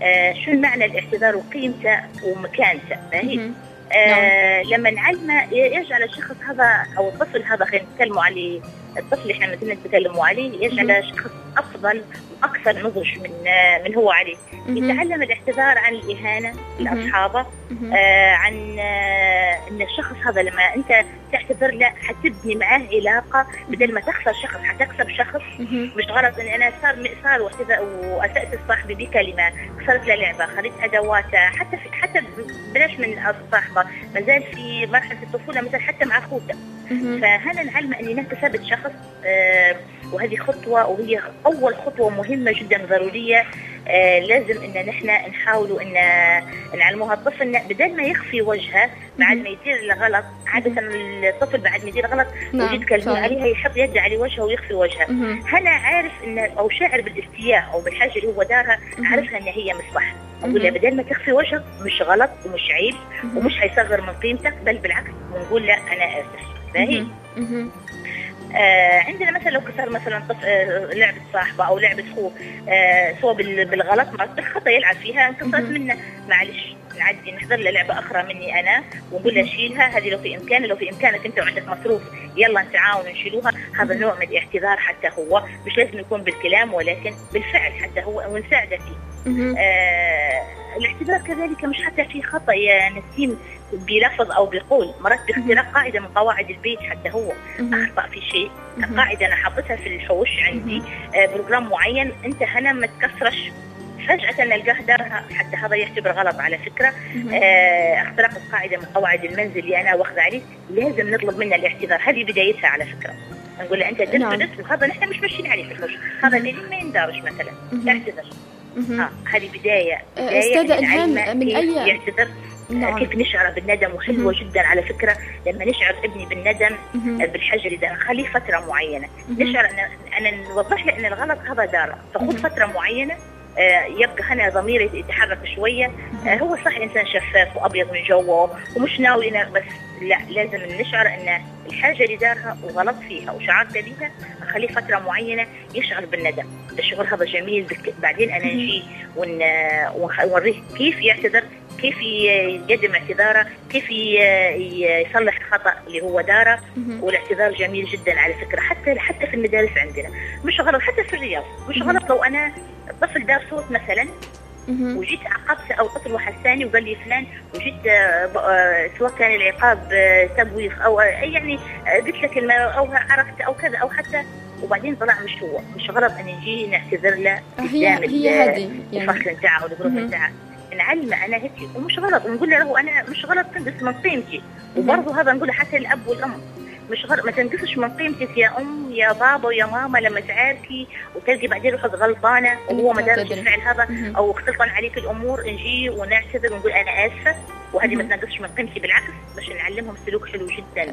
S14: آه، شو معنى الاعتذار وقيمته ومكانته؟
S2: مهم.
S14: آه لما نعلمه يجعل الشخص هذا أو الطفل هذا خلينا نتكلموا عليه. الطفل اللي إحنا مثلا نتكلموا عليه يجعل شخص أفضل وأكثر نضج من من هو عليه. يتعلم الاعتذار عن الإهانة.
S2: لأصحابه.
S14: آه عن آه إن الشخص هذا لما أنت تعتذر له حتبني معاه علاقة بدل ما تخسر شخص حتكسب شخص. مش غلط ان أنا صار صار وأسأت صاحبي بكلمة خسرت له لعبة خريت أدواته حتى في حتى بلاش من صاحبه مازال في مرحلة الطفولة مثلا حتى مع
S2: أخوته.
S14: فهنا نعلم اني أنا كسبت شخص آه وهذه خطوة وهي أول خطوة مهمة جدا ضرورية آه لازم إن نحن نحاولوا إن نعلموها الطفل بدل ما يخفي وجهه بعد ما يدير الغلط عادة الطفل بعد ما يدير غلط
S2: نعم،
S14: يتكلمون. عليها يحط يده على وجهه ويخفي وجهه. هنا عارف إن أو شاعر بالاستياء أو بالحاجة اللي هو دارها عارفها إن هي صح نقول له. بدل ما تخفي وجهك مش غلط ومش عيب. ومش هيصغر من قيمتك بل بالعكس ونقول له أنا آسف.
S2: مهم.
S14: آه عندنا مثلا لو كسر مثلا. آه لعبة صاحبه أو لعبة أخوه آه سواء بال... بالغلط ما بالخطا يلعب فيها انكسرت. منه معلش نعدي نحضر له لعبة أخرى مني أنا ونقول له شيلها هذه لو في إمكانه لو في إمكانك أنت وعندك مصروف يلا نتعاون نشيلوها هذا نوع من الاعتذار حتى هو مش لازم يكون بالكلام ولكن بالفعل حتى هو ونساعده فيه. آه الاعتذار كذلك مش حتى في خطأ يا نسيم بلفظ أو بقول. مرات باختراق قاعدة من قواعد البيت حتى هو. أخطأ في شيء. قاعدة أنا حاطتها في الحوش عندي. آه، بروجرام معين. أنت هنا ما تكسرش فجأة نلقاه دارها حتى هذا يعتبر غلط على فكرة. آه اختراق القاعدة من قواعد المنزل اللي أنا واخذة عليه. لازم نطلب منه الاعتذار. هذه بدايتها على فكرة. نقول له أنت
S2: نعم.
S14: ودرت وهذا نحن مش ماشيين عليه في الحوش. هذا اللي ما يندارج مثلا. اعتذر. آه هذه بداية. بداية
S2: أستاذة
S14: إن
S2: إلهام، من أي-
S14: يعتذر.
S2: نعم.
S14: كيف نشعر بالندم وحلوة جدا على فكرة لما نشعر ابني بالندم. آه، بالحجر إذا خليه فترة معينة. نشعر أن أنا نوضح له أن الغلط هذا دارة. فخذ فترة معينة آه، يبقى هنا ضميري يتحرك شوية. آه، هو صح انسان شفاف وأبيض من جوه ومش ناوي إنه بس لا لازم نشعر أن الحاجة اللي دارها وغلط فيها وشعرت بها أخليه فترة معينة يشعر بالندم. الشعور هذا جميل بعدين أنا نجي ونوريه كيف يعتذر كيف يقدم اعتذاره كيف يصلح الخطأ اللي هو داره. والاعتذار جميل جدا على فكرة حتى حتى في المدارس عندنا. مش غلط حتى في الرياض. مش غلط لو أنا طفل دار صوت مثلا وجيت عاقبته أو طفل وحساني وقال لي فلان وجيت آه، ب- آه، سواء كان العقاب آه، تبويخ أو آه، يعني آه، قلت له كلمه أو عرفت أو كذا أو حتى. وبعدين طلع مش هو. مش غلط أن نجي نعتذر له
S2: هي هي هذه يعني.
S14: الفصل بتاعه والجروب
S2: مهم.
S14: نعلمه أنا هيك ومش غلط. ونقول له أنا مش غلط تنقص من قيمتي وبرضه هذا نقوله حتى الاب والأم. مش غلط ما تنقصش من قيمتك يا أم يا بابا ويا ماما لما تعاركي وتلقي بعدين روحك غلطانة وهو ما دارش
S2: تعتذري.
S14: الفعل هذا. أو اختلطن عليك الأمور نجي ونعتذر ونقول أنا آسفة. وهذه ما تنقصش من قيمتي بالعكس باش نعلمهم سلوك حلو جدا.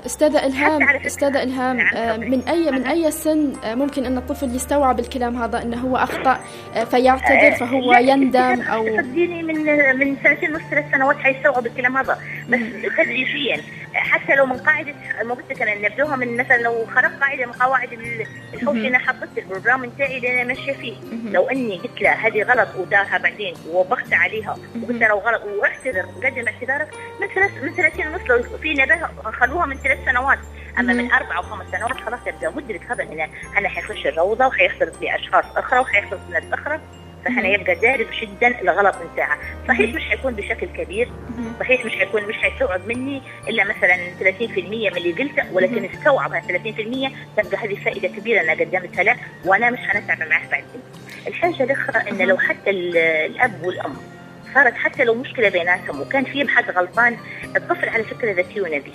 S14: فكرة-
S2: أستاذة إلهام
S14: نعم،
S2: آه،. من أي من أي سن آه، ممكن أن الطفل يستوعب الكلام هذا أنه هو أخطأ آه، فيعتذر فهو يندم أو
S14: صدقيني من من سنتين ونص ثلاث سنوات حيستوعب الكلام هذا. بس تدريجيا حتى لو من قاعدة ما قلت لك أنا نبدوها من مثلا لو خرجت قاعدة من قواعد ال- الحوش
S2: مهم.
S14: أنا حطيت البروجرام بتاعي اللي أنا ماشية فيه. لو إني قلت له هذه غلط ودارها بعدين ووبخت عليها وقلت له غلط واعتذر وقدم اعتذارك من ثلاث من سنتين ونص لو في نبه خلوها من ثلاث سنوات. أما من أربع أو خمس سنوات خلاص يبدا مدرك هذا انه أنا حيخش الروضة وحيختلط باشخاص أخرى وحيختلط بناس أخرى. فهنا يبقى دارج جدا الغلط بتاعه. صحيح مش حيكون بشكل كبير. صحيح مش حيكون مش حيستوعب مني إلا مثلا 30% من اللي قلته ولكن استوعب هال 30% تبقى هذه فائدة كبيرة أنا قدمتها له وأنا مش حنتعب معاه بعدين الحاجة الأخرى إن لو حتى ال- الأب والأم صارت حتى لو مشكلة بيناتهم وكان في حد غلطان الطفل على فكرة ذكي ونبي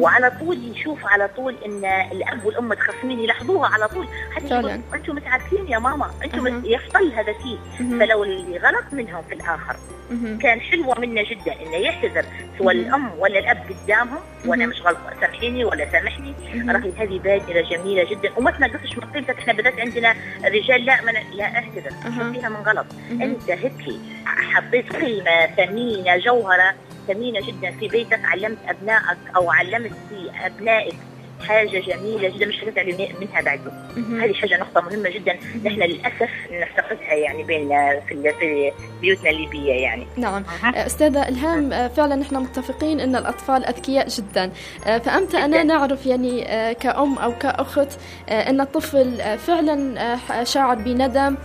S14: وعلى طول يشوف على طول إن الأب والأم متخاصمين يلاحظوها على طول حتى أنتم متعارفين يا ماما
S2: أنتم.
S14: يفصل هذا فيه. فلو اللي غلط منهم في
S2: الآخر.
S14: كان حلوة منا جدا إنه يعتذر سواء. الأم ولا الأب قدامهم
S2: وأنا.
S14: مش غلط سامحيني ولا سامحني. راهي هذه بادره جميلة جدا وما تنقصش من قيمتك إحنا بالذات عندنا الرجال لا من لا أعتذر فيها من غلط. انت هيك حطيت قيمه ثمينه جوهرة ثمينه جدا في بيتك علمت أبنائك أو علمت في أبنائك حاجة جميلة جدا مش حتتعلم منها بعدين
S2: مهم.
S14: هذه حاجة نقطة مهمة جدا. نحن للأسف نفتقدها يعني بين في بيوتنا الليبية يعني.
S2: نعم. أستاذة إلهام آه، فعلا نحن متفقين أن الأطفال أذكياء جدا. فأمتى أنا نعرف يعني آه، كأم أو كأخت آه، أن الطفل آه، فعلا شاعر بندم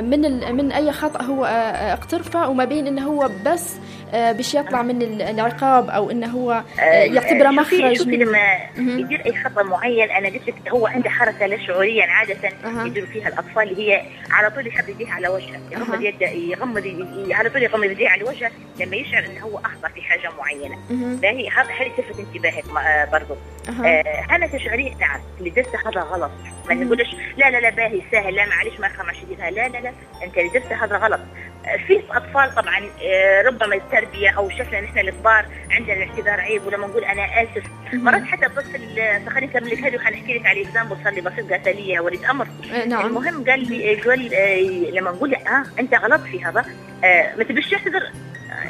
S2: من من أي خطأ هو اقترفه وما بين أنه هو بس باش يطلع من ال- العقاب أو أنه هو آه، يعتبره
S14: شوفي-
S2: مخرج
S14: شوفي
S2: من
S14: لما. يدير اي خطأ معين أنا قلت لك هو عنده حركة لا شعوريا
S2: عادة.
S14: يدير فيها الأطفال اللي هي على طول يحب يديها على وجهه يغمض. يده يغمض على طول يغمض يديه على وجهه لما يشعر إنه هو أخطأ في
S2: حاجة
S14: معينة هذا هذه تلفت انتباهك آه،. آه أنا تشعري نعم اللي درته هذا غلط ما. نقولش لا لا لا باهي سهل لا معلش ما خمع شديدها لا لا لا أنت اللي درته هذا غلط آه، في أطفال طبعا آه، ربما التربية أو شكلنا نحن الكبار عندنا الاعتذار عيب ولما نقول أنا
S2: آسف.
S14: مرات حتى الطفل فخليني أكمل لك. هذه وحنحكي لك على اكزامبل صار لي بسيط قالت لي وليد أمر.
S2: آه، نعم.
S14: المهم قال لي قال آه، لما نقول آه أنت غلط في هذا آه ما تبيش تعتذر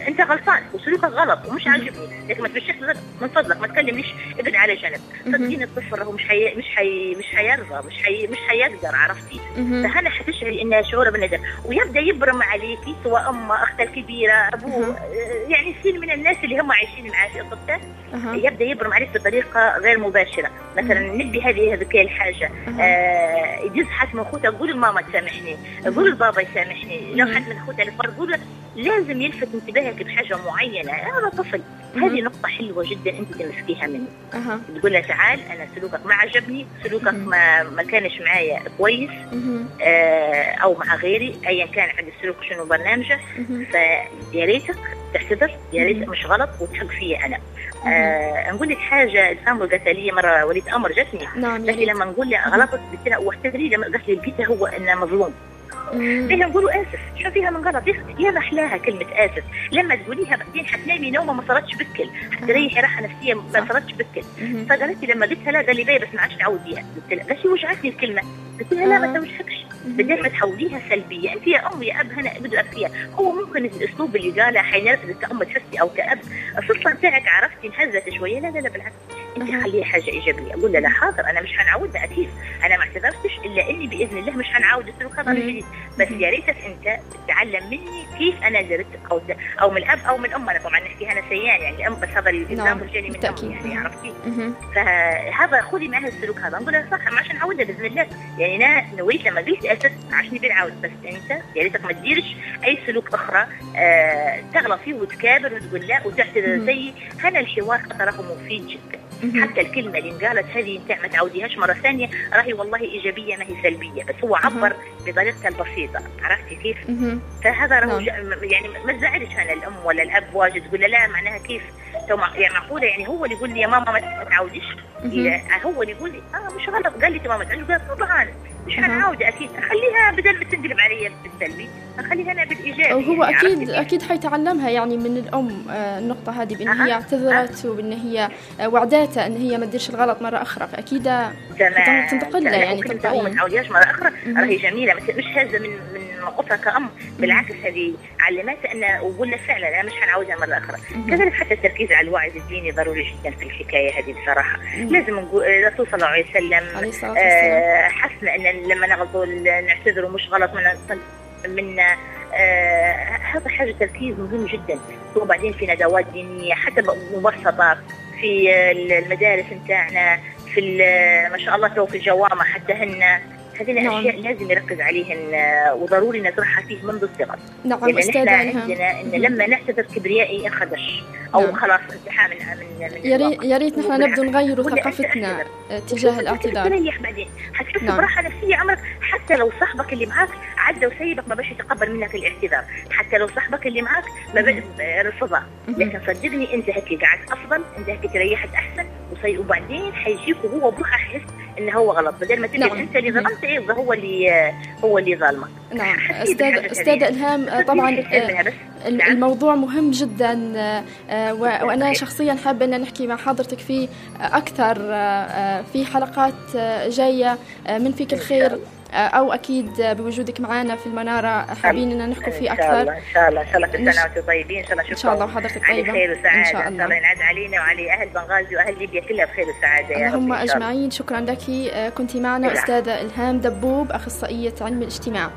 S14: انت غلطان وسلوكك غلط ومش عاجبني. لكن ما تعتذر من فضلك ما تكلمنيش ابعد على جنب. صدقيني الطفل راهو مش حي... مش حي... مش حيرضى مش حي... مش حيقدر عرفتي. فهنا حتشعري إنها شعور بالندم؟ ويبدأ يبرم عليكي سواء امه اختها الكبيرة
S2: أبوه.
S14: آه، يعني سين من الناس اللي هم عايشين معاه في. يبدأ يبرم عليك بطريقة غير مباشرة. مثلا نبي هذه هذيك الحاجة آه يجوز حد من اخوته قول لماما تسامحني. قول لبابا يسامحني. لو. حد من اخوته الفرد قول لازم يلفت انتباهك بحاجه معينة. هذا طفل. هذه نقطة حلوة جدا أنت تمسكيها منه
S2: أها.
S14: تقول له تعال أنا سلوكك ما عجبني سلوكك ما ما كانش معايا كويس آه أو مع غيري ايا كان عند السلوك شنو برنامجه. فيا ريتك تعتذر يا ريت مش غلط وتحق فيا أنا. آه نقول لك حاجة الفام قالت لي مرة وليد أمر جتني
S2: نعم، ريت.
S14: لما نقول لها غلطت قلت لها واعتذري لما قالت لي لقيته هو إنه مظلوم. فيها نقولوا آسف. شو فيها من غلط؟ يا محلاها كلمة آسف. لما تقوليها بعدين حتنامي نومة ما صارتش بكل. حتريحي راحة نفسية ما صارتش بكل. فقالت لي لما قلتها لا قال لي بس ما عادش تعوديها قلت لها بس وجعتني الكلمة. قلت لها لا ما توجعكش بدل ما تحوليها سلبية. أنت يا أم يا أب هنا بدك فيها. هو ممكن الاسلوب اللي قاله حيناسبك كأم تحسي أو كأب. الصفه بتاعك عرفتي انهزت شوية. لا لا لا بالعكس. انت خليها حاجة إيجابية. أقول لها لا حاضر أنا مش حنعودها أكيد أنا ما اعتذرتش إلا إني بإذن الله مش حنعود السلوك هذا جديد. بس يا ريتك أنت تتعلم مني كيف أنا درت أو أو من الأب أو من ام أنا طبعا نحكي أنا سيان يعني ام بس هذا ال example جاني من
S2: بالتأكيد.
S14: يعني عرفتي؟ فهذا خذي معها السلوك هذا. نقول لها صح ما عشان نعودها بإذن الله. يعني أنا نويت لما قلت اسف عشان بنعود بس أنت يا ريتك ما تديرش أي سلوك أخرى آه تغلط فيه وتكابر وتقول لا وتعتذر
S2: مهم.
S14: زي هنا الحوار تراه مفيد جدا. حتى الكلمة اللي انقالت هذه انت ما تعوديهاش مرة ثانية راهي والله إيجابية ما هي سلبية بس هو عبر بطريقته البسيطة عرفتي كيف؟ فهذا راهو
S2: نعم.
S14: يعني ما تزعلش أنا الأم ولا الأب واجد تقول لا معناها كيف؟ تو يعني معقولة يعني هو اللي يقول لي يا ماما ما تعوديش. إذا هو اللي يقول لي آه مش غلط قال لي يا ماما تعودي قالت طبعا مش حنعود أكيد؟ خليها بدل ما تنقلب علي بالسلبي خليها أنا بالإيجابي
S2: وهو
S14: يعني أكيد؟
S2: أكيد حيتعلمها يعني من الأم آه، النقطة هذه بأن
S14: أها.
S2: هي اعتذرت وبأن هي آه، وعداتها أن هي ما تديرش الغلط مرة أخرى
S14: فأكيد
S2: تنتقل لها يعني
S14: هو ما
S2: تلقائيا
S14: تعوديهاش مرة
S2: أخرى.
S14: راهي جميلة مش هزه من من موقفها كأم بالعكس هذه علمتها ان وقلنا فعلا أنا مش حنعودها مرة أخرى. كذلك حتى التركيز على الوعي الديني ضروري جدا في الحكاية هذه
S2: بصراحة.
S14: لازم نقول الرسول صلى الله عليه وسلم
S2: عليه الصلاة
S14: آه، حسنا أن لما نغلطوا نعتذروا مش غلط من منا آه هذا حاجة تركيز مهم جدا. وبعدين في ندوات دينية حتى مبسطة في المدارس نتاعنا في ما شاء الله تو في الجوامع حتى هن هذه
S2: نعم.
S14: الاشياء لازم يركز عليهن آه، وضروري نطرحها فيه منذ الصغر.
S2: نعم
S14: لأن
S2: إحنا.
S14: عندنا إن لما نعتذر كبريائي انخدش أو
S2: نعم.
S14: خلاص انتهى من من
S2: يا ريت نحن نبدو نغير ثقافتنا تجاه الاعتذار.
S14: تريح بعدين. حتحس
S2: نعم.
S14: براحه نفسية عمرك حتى لو صاحبك اللي معاك عدى وسيبك ما باش يتقبل منك الاعتذار. حتى لو صاحبك اللي معاك ما رفضها لكن صدقني انت هيك قاعد أفضل انت هيك تريحت احسن وبعدين حيجيك وهو بروحه حيحس انه هو غلط. بدل ما تبقى
S2: نعم.
S14: انت اللي ظلمت يبقى هو اللي هو اللي ظالمك.
S2: نعم. أستاذ أستاذ.
S14: إلهام
S2: طبعا. آه، الم- الموضوع مهم جدا آه، وأنا شخصيا حابة أن نحكي مع حضرتك فيه أكثر آه، في حلقات جاية من فيك الخير. أو أكيد آه، بوجودك معنا في المنارة حابين إن نحكي فيه
S14: ان
S2: أكثر؟
S14: إن شاء الله. إن شاء الله كل
S2: إن
S14: سنه وأنتم طيبين. إن شاء الله
S2: إن شاء الله وحضرتك
S14: على
S2: طيبة.
S14: خير وسعاده
S2: إن شاء
S14: إن
S2: الله.
S14: شاء الله ينعاد علينا وعلى أهل بنغازي وأهل ليبيا كلها بخير وسعادة يا رب
S2: اللهم
S14: إن شاء الله.
S2: أجمعين. شكرا لك. آه، كنت معنا
S14: العفو.
S2: أستاذة إلهام دبوب أخصائية علم الاجتماع.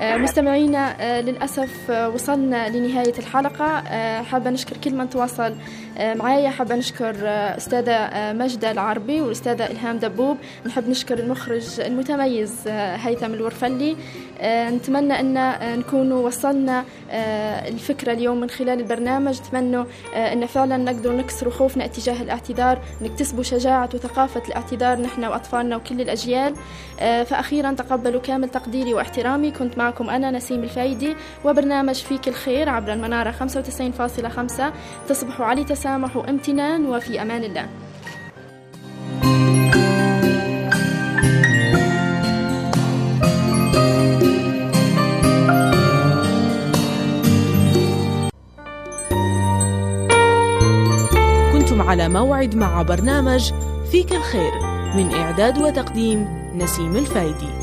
S2: آه، مستمعينا آه، للأسف آه، وصلنا لنهاية الحلقة. آه، حابة نشكر كل من تواصل آه، معايا حابة نشكر آه، أستاذة آه، مجدة العربي والأستاذة إلهام دبوب. نحب نشكر المخرج المتميز آه، هيثم الورفلي. آه، نتمنى أن آه، نكونوا وصلنا آه، الفكرة اليوم من خلال البرنامج. نتمنى آه، أن فعلا نقدر نكسروا خوفنا اتجاه الاعتذار نكتسبوا شجاعة وثقافة الاعتذار نحن وأطفالنا وكل الأجيال. آه، فأخيرا تقبلوا كامل تقديري واحترامي. كنت معكم أنا نسيم الفايدي وبرنامج فيك الخير عبر المنارة 95.5 تصبحوا على تسامح وامتنان وفي أمان الله.
S1: كنتم على موعد مع برنامج فيك الخير من إعداد وتقديم نسيم الفايدي.